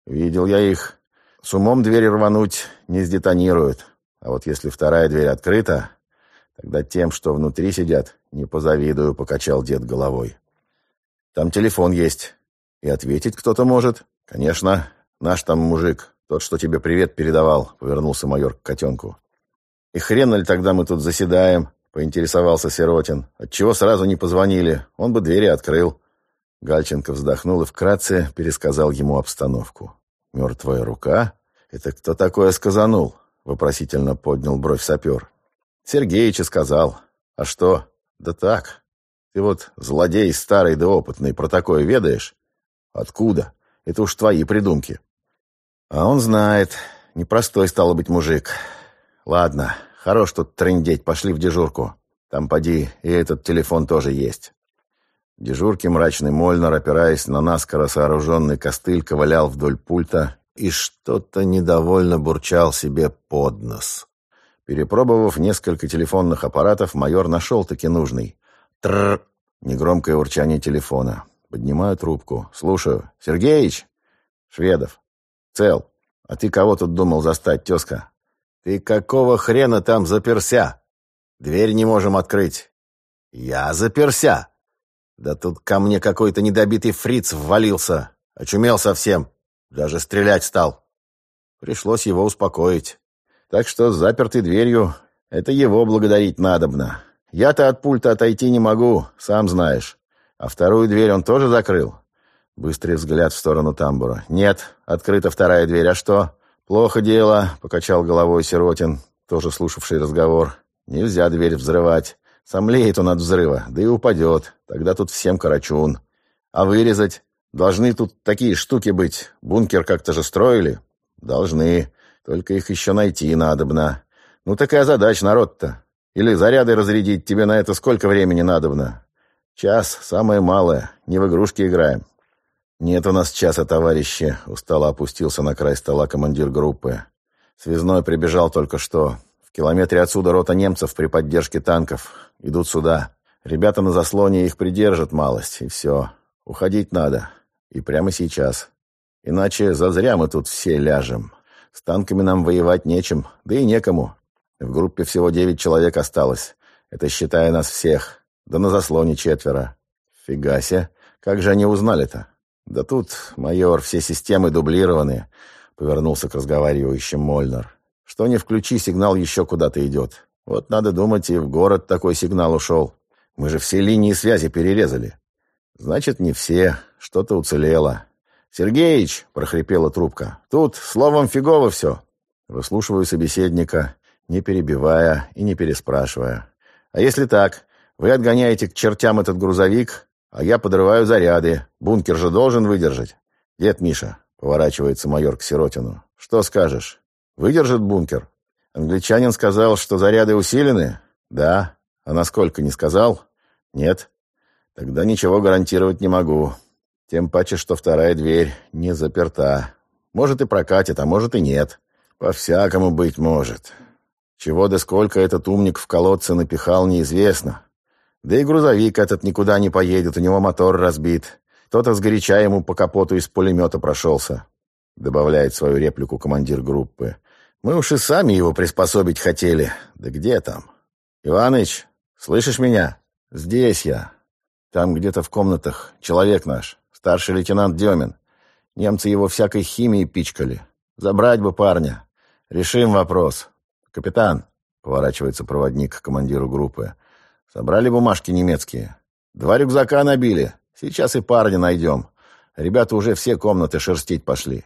Видел я их. С умом двери рвануть не сдетонируют. А вот если вторая дверь открыта, тогда тем, что внутри сидят, не позавидую, покачал дед головой. Там телефон есть. И ответить кто-то может. Конечно, наш там мужик, тот, что тебе привет передавал, повернулся майор к котенку. И хрен ли тогда мы тут заседаем, поинтересовался Сиротин. Отчего сразу не позвонили? Он бы двери открыл. Гальченко вздохнул и вкратце пересказал ему обстановку. «Мертвая рука? Это кто такое сказанул?» Вопросительно поднял бровь сапер. Сергеич сказал. А что? Да так. Ты вот злодей старый да опытный, про такое ведаешь? Откуда? Это уж твои придумки. А он знает. Непростой стало быть мужик. Ладно, хорош тут трындеть, пошли в дежурку. Там, поди, и этот телефон тоже есть. В дежурке мрачный Мольнер, опираясь на наскоро сооруженный костыль, ковылял вдоль пульта и что-то недовольно бурчал себе под нос. Перепробовав несколько телефонных аппаратов, майор нашел-таки нужный. Тррр! Негромкое урчание телефона. Поднимаю трубку. Слушаю. «Сергеич?» «Шведов». «Цел. А ты кого тут думал застать, тезка?» «Ты какого хрена там заперся? Дверь не можем открыть». «Я заперся?» «Да тут ко мне какой-то недобитый фриц ввалился. Очумел совсем. Даже стрелять стал. Пришлось его успокоить. Так что с запертой дверью это его благодарить надобно. Я-то от пульта отойти не могу, сам знаешь. А вторую дверь он тоже закрыл? Быстрый взгляд в сторону тамбура. Нет, открыта вторая дверь. А что? Плохо дело, покачал головой Сиротин, тоже слушавший разговор. Нельзя дверь взрывать. Сомлеет он от взрыва, да и упадет. Тогда тут всем карачун. А вырезать? Должны тут такие штуки быть. Бункер как-то же строили. Должны. Только их еще найти надобно. Ну такая задача народ-то. Или заряды разрядить тебе на это сколько времени надобно? Час, самое малое. Не в игрушки играем. Нет у нас часа, товарищи. Устало опустился на край стола командир группы. Связной прибежал только что. В километре отсюда рота немцев при поддержке танков. Идут сюда. Ребята на заслоне их придержат малость, и все. Уходить надо. И прямо сейчас. Иначе зазря мы тут все ляжем. С танками нам воевать нечем, да и некому. В группе всего девять человек осталось. Это считая нас всех. Да на заслоне четверо. Фига себе. Как же они узнали-то? Да тут, майор, все системы дублированы. Повернулся к разговаривающим Мольнер. Что не включи, сигнал еще куда-то идет. Вот надо думать, и в город такой сигнал ушел. Мы же все линии связи перерезали. Значит, не все. Что-то уцелело. «Сергеич!» — прохрипела трубка. «Тут словом фигово все». Выслушиваю собеседника, не перебивая и не переспрашивая. «А если так? Вы отгоняете к чертям этот грузовик, а я подрываю заряды. Бункер же должен выдержать». «Дед Миша», — поворачивается майор к Сиротину. «Что скажешь? Выдержит бункер?» Англичанин сказал, что заряды усилены? «Да». «А насколько, не сказал?» Нет? Тогда ничего гарантировать не могу. Тем паче, что вторая дверь не заперта. Может и прокатит, а может и нет. По-всякому быть может. Чего да сколько этот умник в колодце напихал, неизвестно. Да и грузовик этот никуда не поедет, у него мотор разбит. Кто-то сгоряча ему по капоту из пулемета прошелся. Добавляет свою реплику командир группы. Мы уж и сами его приспособить хотели. Да где там? Иваныч, слышишь меня? «Здесь я. Там где-то в комнатах человек наш, старший лейтенант Демин. Немцы его всякой химией пичкали. Забрать бы парня. Решим вопрос. Капитан, поворачивается проводник к командиру группы. Собрали бумажки немецкие. Два рюкзака набили. Сейчас и парня найдем. Ребята уже все комнаты шерстить пошли.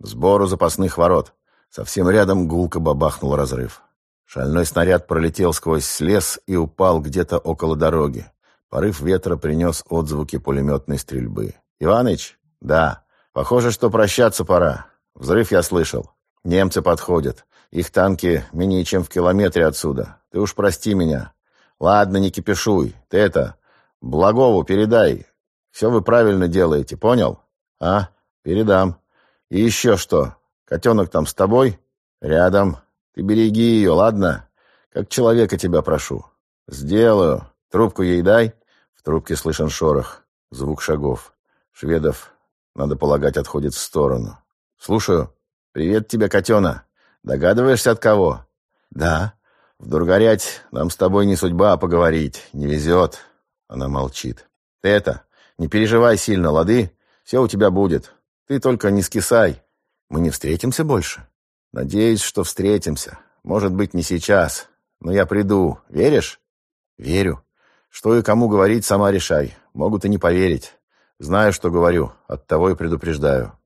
Сбору запасных ворот. Совсем рядом гулко бабахнул разрыв. Шальной снаряд пролетел сквозь лес и упал где-то около дороги. Порыв ветра принес отзвуки пулеметной стрельбы. «Иваныч?» «Да. Похоже, что прощаться пора. Взрыв я слышал. Немцы подходят. Их танки менее чем в километре отсюда. Ты уж прости меня. Ладно, не кипишуй. Ты это... Благову передай. Все вы правильно делаете, понял? А? Передам. И еще что? Котенок там с тобой? Рядом. Ты береги ее, ладно? Как человека тебя прошу. Сделаю. Трубку ей дай. В трубке слышен шорох. Звук шагов. Шведов, надо полагать, отходит в сторону. Слушаю. Привет тебе, котена. Догадываешься, от кого? Да. В Дургорять нам с тобой не судьба, а поговорить. Не везет. Она молчит. Ты это, не переживай сильно, лады? Все у тебя будет. Ты только не скисай. Мы не встретимся больше? Надеюсь, что встретимся. Может быть, не сейчас, но я приду. Веришь? Верю. Что и кому говорить, сама решай. Могут и не поверить. Знаю, что говорю, оттого и предупреждаю.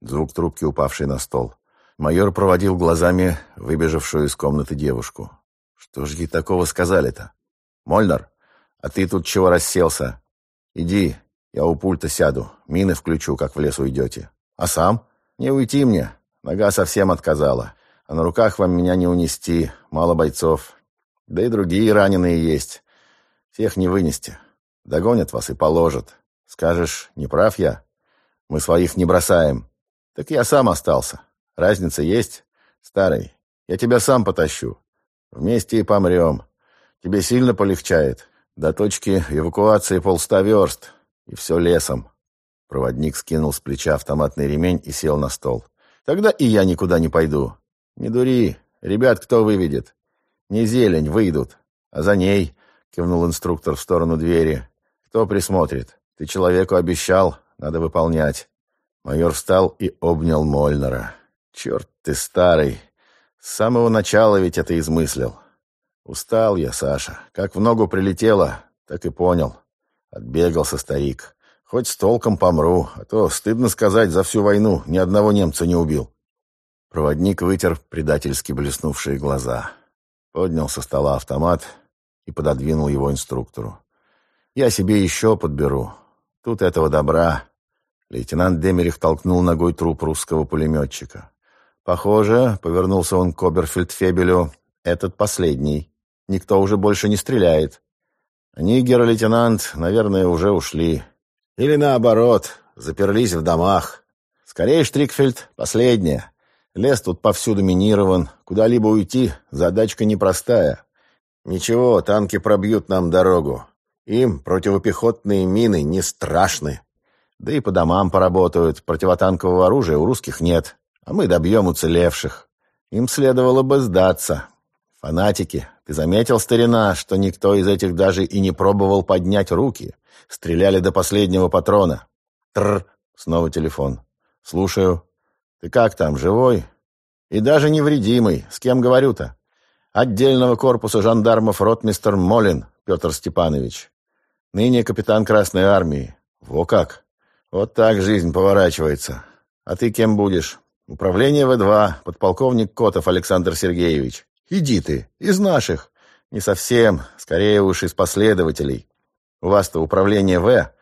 Звук трубки, упавшей на стол. Майор проводил глазами выбежавшую из комнаты девушку. Что ж ей такого сказали-то? Мольнар, а ты тут чего расселся? Иди, я у пульта сяду, мины включу, как в лес уйдете. А сам? Не уйти мне, Нога совсем отказала. А на руках вам меня не унести. Мало бойцов. Да и другие раненые есть. Всех не вынести. Догонят вас и положат. Скажешь, не прав я? Мы своих не бросаем. Так я сам остался. Разница есть? Старый, я тебя сам потащу. Вместе и помрем. Тебе сильно полегчает. До точки эвакуации полста верст. И все лесом. Проводник скинул с плеча автоматный ремень и сел на стол. Тогда и я никуда не пойду. Не дури. Ребят кто выведет? Не зелень, выйдут. А за ней, кивнул инструктор в сторону двери. Кто присмотрит? Ты человеку обещал, надо выполнять. Майор встал и обнял Мольнера. Черт ты старый. С самого начала ведь это измыслил. Устал я, Саша. Как в ногу прилетело, так и понял. Отбегался старик. Хоть с толком помру, а то, стыдно сказать, за всю войну ни одного немца не убил. Проводник вытер предательски блеснувшие глаза. Поднял со стола автомат и пододвинул его инструктору. «Я себе еще подберу. Тут этого добра». Лейтенант Демерих толкнул ногой труп русского пулеметчика. «Похоже», — повернулся он к Оберфельдфебелю, — «этот последний. Никто уже больше не стреляет. Они, гер-лейтенант, наверное, уже ушли. Или наоборот, заперлись в домах. Скорее, Штрикфельд, последняя. Лес тут повсюду минирован. Куда-либо уйти — задачка непростая. Ничего, танки пробьют нам дорогу. Им противопехотные мины не страшны. Да и по домам поработают. Противотанкового оружия у русских нет а мы добьем уцелевших. Им следовало бы сдаться. Фанатики, ты заметил, старина, что никто из этих даже и не пробовал поднять руки? Стреляли до последнего патрона. Тр, снова телефон. Слушаю. Ты как там, живой? И даже невредимый. С кем говорю-то? Отдельного корпуса жандармов ротмистер Молин Петр Степанович. Ныне капитан Красной Армии. Во как! Вот так жизнь поворачивается. А ты кем будешь? Управление В2, подполковник Котов Александр Сергеевич. Иди ты, из наших. Не совсем, скорее уж из последователей. У вас-то управление В.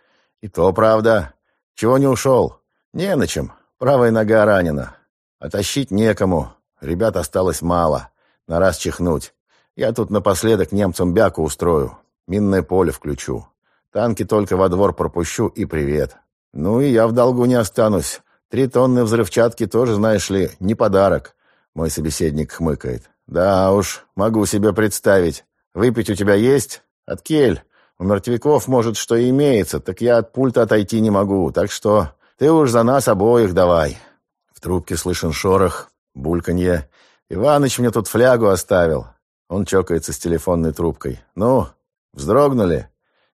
И то правда. Чего не ушел? Не на чем. Правая нога ранена. Отащить некому. Ребят осталось мало. На раз чихнуть. Я тут напоследок немцам бяку устрою. Минное поле включу. Танки только во двор пропущу и привет. Ну и я в долгу не останусь. Три тонны взрывчатки тоже, знаешь ли, не подарок. Мой собеседник хмыкает. Да уж, могу себе представить. Выпить у тебя есть? От кель. У мертвяков, может, что и имеется, так я от пульта отойти не могу. Так что ты уж за нас обоих давай. В трубке слышен шорох, бульканье. Иваныч мне тут флягу оставил. Он чокается с телефонной трубкой. Ну, вздрогнули?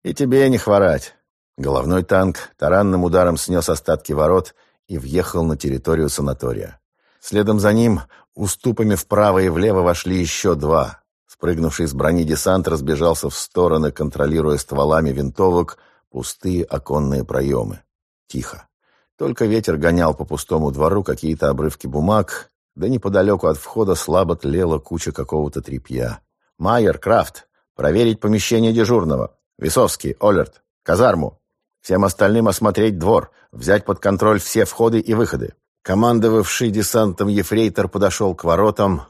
И тебе не хворать. Головной танк таранным ударом снес остатки ворот и въехал на территорию санатория. Следом за ним уступами вправо и влево вошли еще два. Спрыгнувший с брони десант разбежался в стороны, контролируя стволами винтовок пустые оконные проемы. Тихо. Только ветер гонял по пустому двору какие-то обрывки бумаг, да неподалеку от входа слабо тлела куча какого-то тряпья. «Майер, Крафт, проверить помещение дежурного. Весовский, Олерт, казарму. Всем остальным осмотреть двор, взять под контроль все входы и выходы. Командовавший десантом ефрейтор подошел к воротам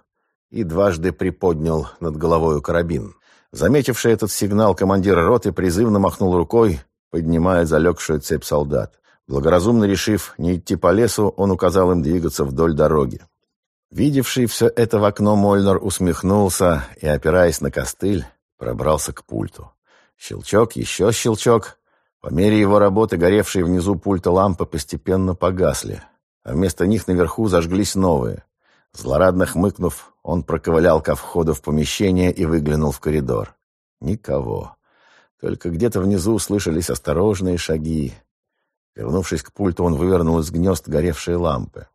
и дважды приподнял над головой карабин. Заметивший этот сигнал, командир роты призывно махнул рукой, поднимая залегшую цепь солдат. Благоразумно решив не идти по лесу, он указал им двигаться вдоль дороги. Видевший все это в окно Мольнер усмехнулся и, опираясь на костыль, пробрался к пульту. Щелчок, еще щелчок, по мере его работы горевшие внизу пульта лампы постепенно погасли, а вместо них наверху зажглись новые. Злорадно хмыкнув, он проковылял ко входу в помещение и выглянул в коридор. Никого. Только где-то внизу слышались осторожные шаги. Вернувшись к пульту, он вывернул из гнезд горевшие лампы.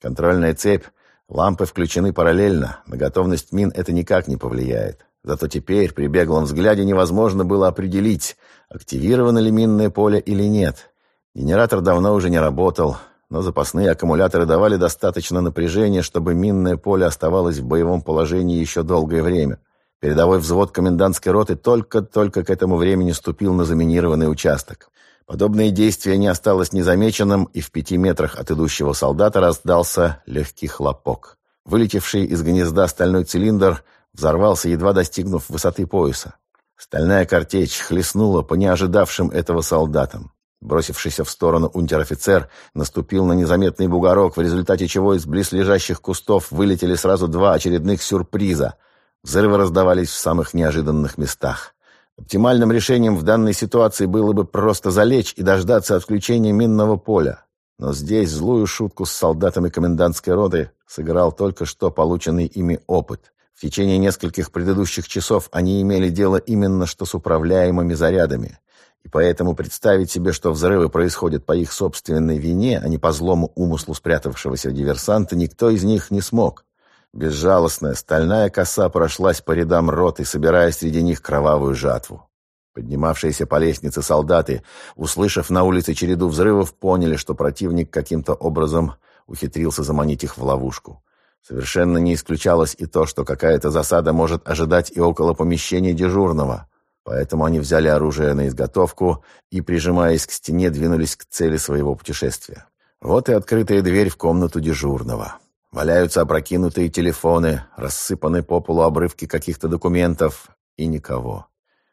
Контрольная цепь, лампы включены параллельно, на готовность мин это никак не повлияет. Зато теперь при беглом взгляде невозможно было определить, активировано ли минное поле или нет. Генератор давно уже не работал, но запасные аккумуляторы давали достаточно напряжения, чтобы минное поле оставалось в боевом положении еще долгое время. Передовой взвод комендантской роты только-только к этому времени ступил на заминированный участок. Подобное действие не осталось незамеченным, и в пяти метрах от идущего солдата раздался легкий хлопок. Вылетевший из гнезда стальной цилиндр взорвался, едва достигнув высоты пояса. Стальная картечь хлестнула по неожидавшим этого солдатам. Бросившийся в сторону унтер-офицер наступил на незаметный бугорок, в результате чего из близлежащих кустов вылетели сразу два очередных сюрприза. Взрывы раздавались в самых неожиданных местах. Оптимальным решением в данной ситуации было бы просто залечь и дождаться отключения минного поля. Но здесь злую шутку с солдатами комендантской роты сыграл только что полученный ими опыт. В течение нескольких предыдущих часов они имели дело именно что с управляемыми зарядами. И поэтому представить себе, что взрывы происходят по их собственной вине, а не по злому умыслу спрятавшегося диверсанта, никто из них не смог. Безжалостная стальная коса прошлась по рядам роты, собирая среди них кровавую жатву. Поднимавшиеся по лестнице солдаты, услышав на улице череду взрывов, поняли, что противник каким-то образом ухитрился заманить их в ловушку. Совершенно не исключалось и то, что какая-то засада может ожидать и около помещения дежурного. Поэтому они взяли оружие на изготовку и, прижимаясь к стене, двинулись к цели своего путешествия. Вот и открытая дверь в комнату дежурного. Валяются опрокинутые телефоны, рассыпаны по полу обрывки каких-то документов и никого.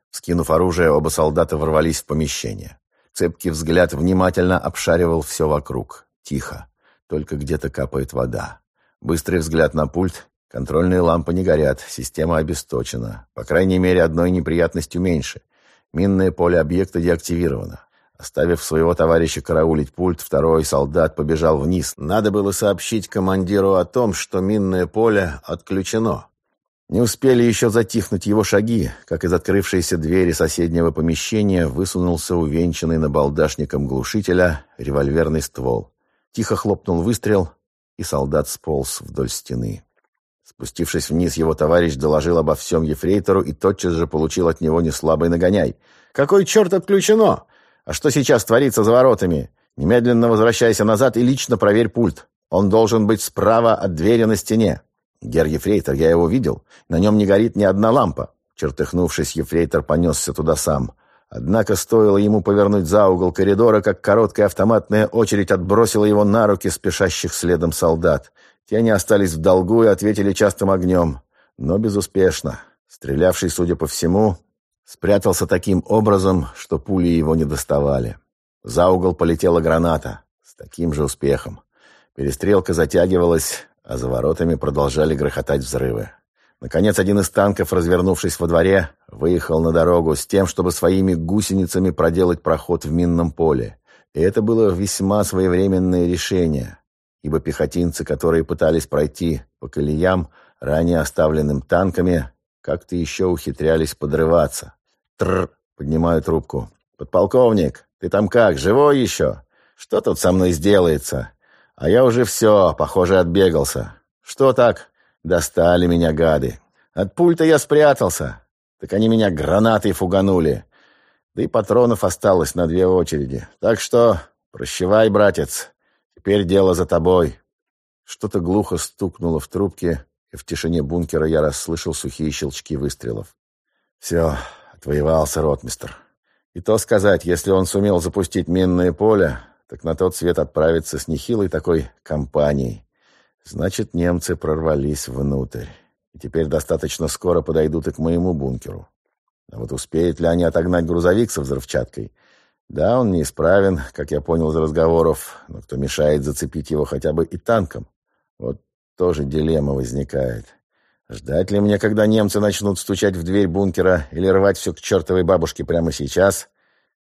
Скинув оружие, оба солдата ворвались в помещение. Цепкий взгляд внимательно обшаривал все вокруг. Тихо. Только где-то капает вода. Быстрый взгляд на пульт. Контрольные лампы не горят, система обесточена. По крайней мере, одной неприятностью меньше. Минное поле объекта деактивировано. Оставив своего товарища караулить пульт, второй солдат побежал вниз. Надо было сообщить командиру о том, что минное поле отключено. Не успели еще затихнуть его шаги, как из открывшейся двери соседнего помещения высунулся увенчанный набалдашником глушителя револьверный ствол. Тихо хлопнул выстрел, и солдат сполз вдоль стены. Спустившись вниз, его товарищ доложил обо всем ефрейтору и тотчас же получил от него неслабый нагоняй. «Какой черт отключено? А что сейчас творится за воротами? Немедленно возвращайся назад и лично проверь пульт. Он должен быть справа от двери на стене». «Гер Ефрейтор, я его видел. На нем не горит ни одна лампа». Чертыхнувшись, Ефрейтор понесся туда сам. Однако стоило ему повернуть за угол коридора, как короткая автоматная очередь отбросила его на руки спешащих следом солдат. Те не остались в долгу и ответили частым огнем, но безуспешно. Стрелявший, судя по всему, спрятался таким образом, что пули его не доставали. За угол полетела граната с таким же успехом. Перестрелка затягивалась, а за воротами продолжали грохотать взрывы. Наконец, один из танков, развернувшись во дворе, выехал на дорогу с тем, чтобы своими гусеницами проделать проход в минном поле. И это было весьма своевременное решение, ибо пехотинцы, которые пытались пройти по колеям, ранее оставленным танками, как-то еще ухитрялись подрываться. Трр, поднимаю трубку. «Подполковник, ты там как, живой еще? Что тут со мной сделается? А я уже все, похоже, отбегался. Что так? Достали меня гады. От пульта я спрятался. Так они меня гранатой фуганули. Да и патронов осталось на две очереди. Так что прощавай, братец. Теперь дело за тобой. Что-то глухо стукнуло в трубке, и в тишине бункера я расслышал сухие щелчки выстрелов. Все, отвоевался ротмистр. И то сказать, если он сумел запустить минное поле, так на тот свет отправиться с нехилой такой компанией. Значит, немцы прорвались внутрь. И теперь достаточно скоро подойдут и к моему бункеру. А вот успеют ли они отогнать грузовик со взрывчаткой? Да, он неисправен, как я понял из разговоров, но кто мешает зацепить его хотя бы и танком? Вот тоже дилемма возникает. Ждать ли мне, когда немцы начнут стучать в дверь бункера или рвать все к чертовой бабушке прямо сейчас?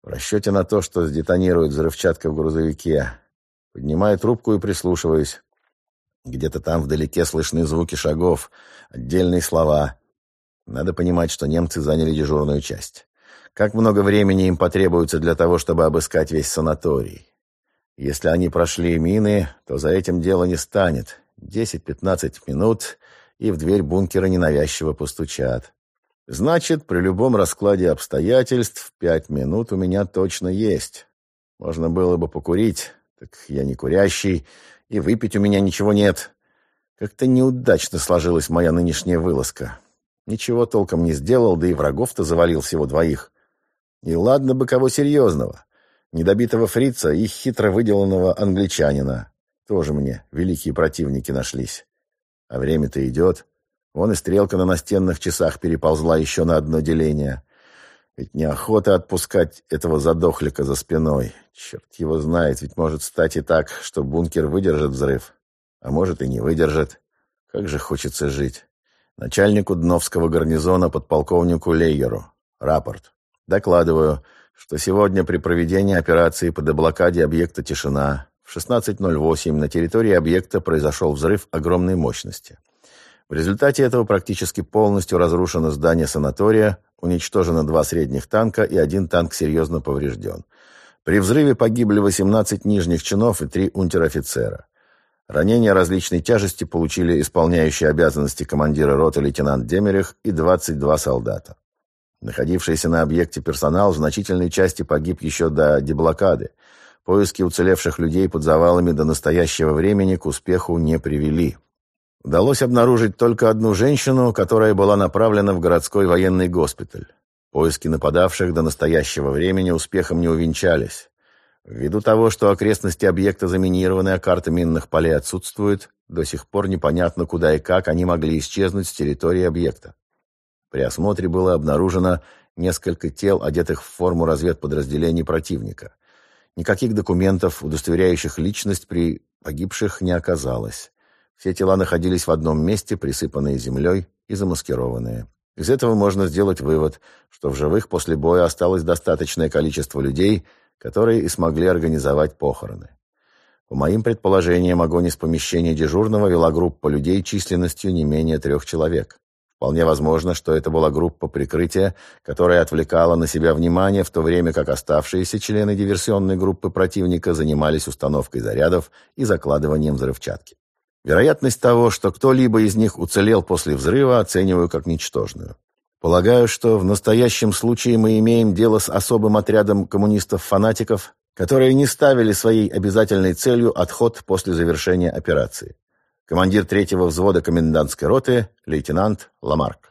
В расчете на то, что сдетонирует взрывчатка в грузовике. Поднимаю трубку и прислушиваюсь. Где-то там вдалеке слышны звуки шагов, отдельные слова. Надо понимать, что немцы заняли дежурную часть. Как много времени им потребуется для того, чтобы обыскать весь санаторий? Если они прошли мины, то за этим дело не станет. 10-15 минут, и в дверь бункера ненавязчиво постучат. Значит, при любом раскладе обстоятельств пять минут у меня точно есть. Можно было бы покурить, так я не курящий, и выпить у меня ничего нет. Как-то неудачно сложилась моя нынешняя вылазка. Ничего толком не сделал, да и врагов-то завалил всего двоих. И ладно бы кого серьезного. Недобитого фрица и хитро выделанного англичанина. Тоже мне великие противники нашлись. А время-то идет. Вон и стрелка на настенных часах переползла еще на одно деление. Ведь неохота отпускать этого задохлика за спиной. Черт его знает, ведь может стать и так, что бункер выдержит взрыв. А может и не выдержит. Как же хочется жить. Начальнику Дновского гарнизона подполковнику Лейеру. Рапорт. Докладываю, что сегодня при проведении операции по деблокаде объекта «Тишина» в 16.08 на территории объекта произошел взрыв огромной мощности. В результате этого практически полностью разрушено здание санатория, Уничтожено два средних танка и один танк серьезно поврежден. При взрыве погибли 18 нижних чинов и три унтер-офицера. Ранения различной тяжести получили исполняющие обязанности командира роты лейтенант Демерих и 22 солдата. Находившийся на объекте персонал в значительной части погиб еще до деблокады. Поиски уцелевших людей под завалами до настоящего времени к успеху не привели. Удалось обнаружить только одну женщину, которая была направлена в городской военный госпиталь. Поиски нападавших до настоящего времени успехом не увенчались. Ввиду того, что окрестности объекта заминированы, а карта минных полей отсутствует, до сих пор непонятно, куда и как они могли исчезнуть с территории объекта. При осмотре было обнаружено несколько тел, одетых в форму разведподразделений противника. Никаких документов, удостоверяющих личность при погибших, не оказалось. Все тела находились в одном месте, присыпанные землей и замаскированные. Из этого можно сделать вывод, что в живых после боя осталось достаточное количество людей, которые и смогли организовать похороны. По моим предположениям, огонь из помещения дежурного вела группа людей численностью не менее трех человек. Вполне возможно, что это была группа прикрытия, которая отвлекала на себя внимание, в то время как оставшиеся члены диверсионной группы противника занимались установкой зарядов и закладыванием взрывчатки. Вероятность того, что кто-либо из них уцелел после взрыва, оцениваю как ничтожную. Полагаю, что в настоящем случае мы имеем дело с особым отрядом коммунистов-фанатиков, которые не ставили своей обязательной целью отход после завершения операции командир третьего взвода комендантской роты, лейтенант Ламарк.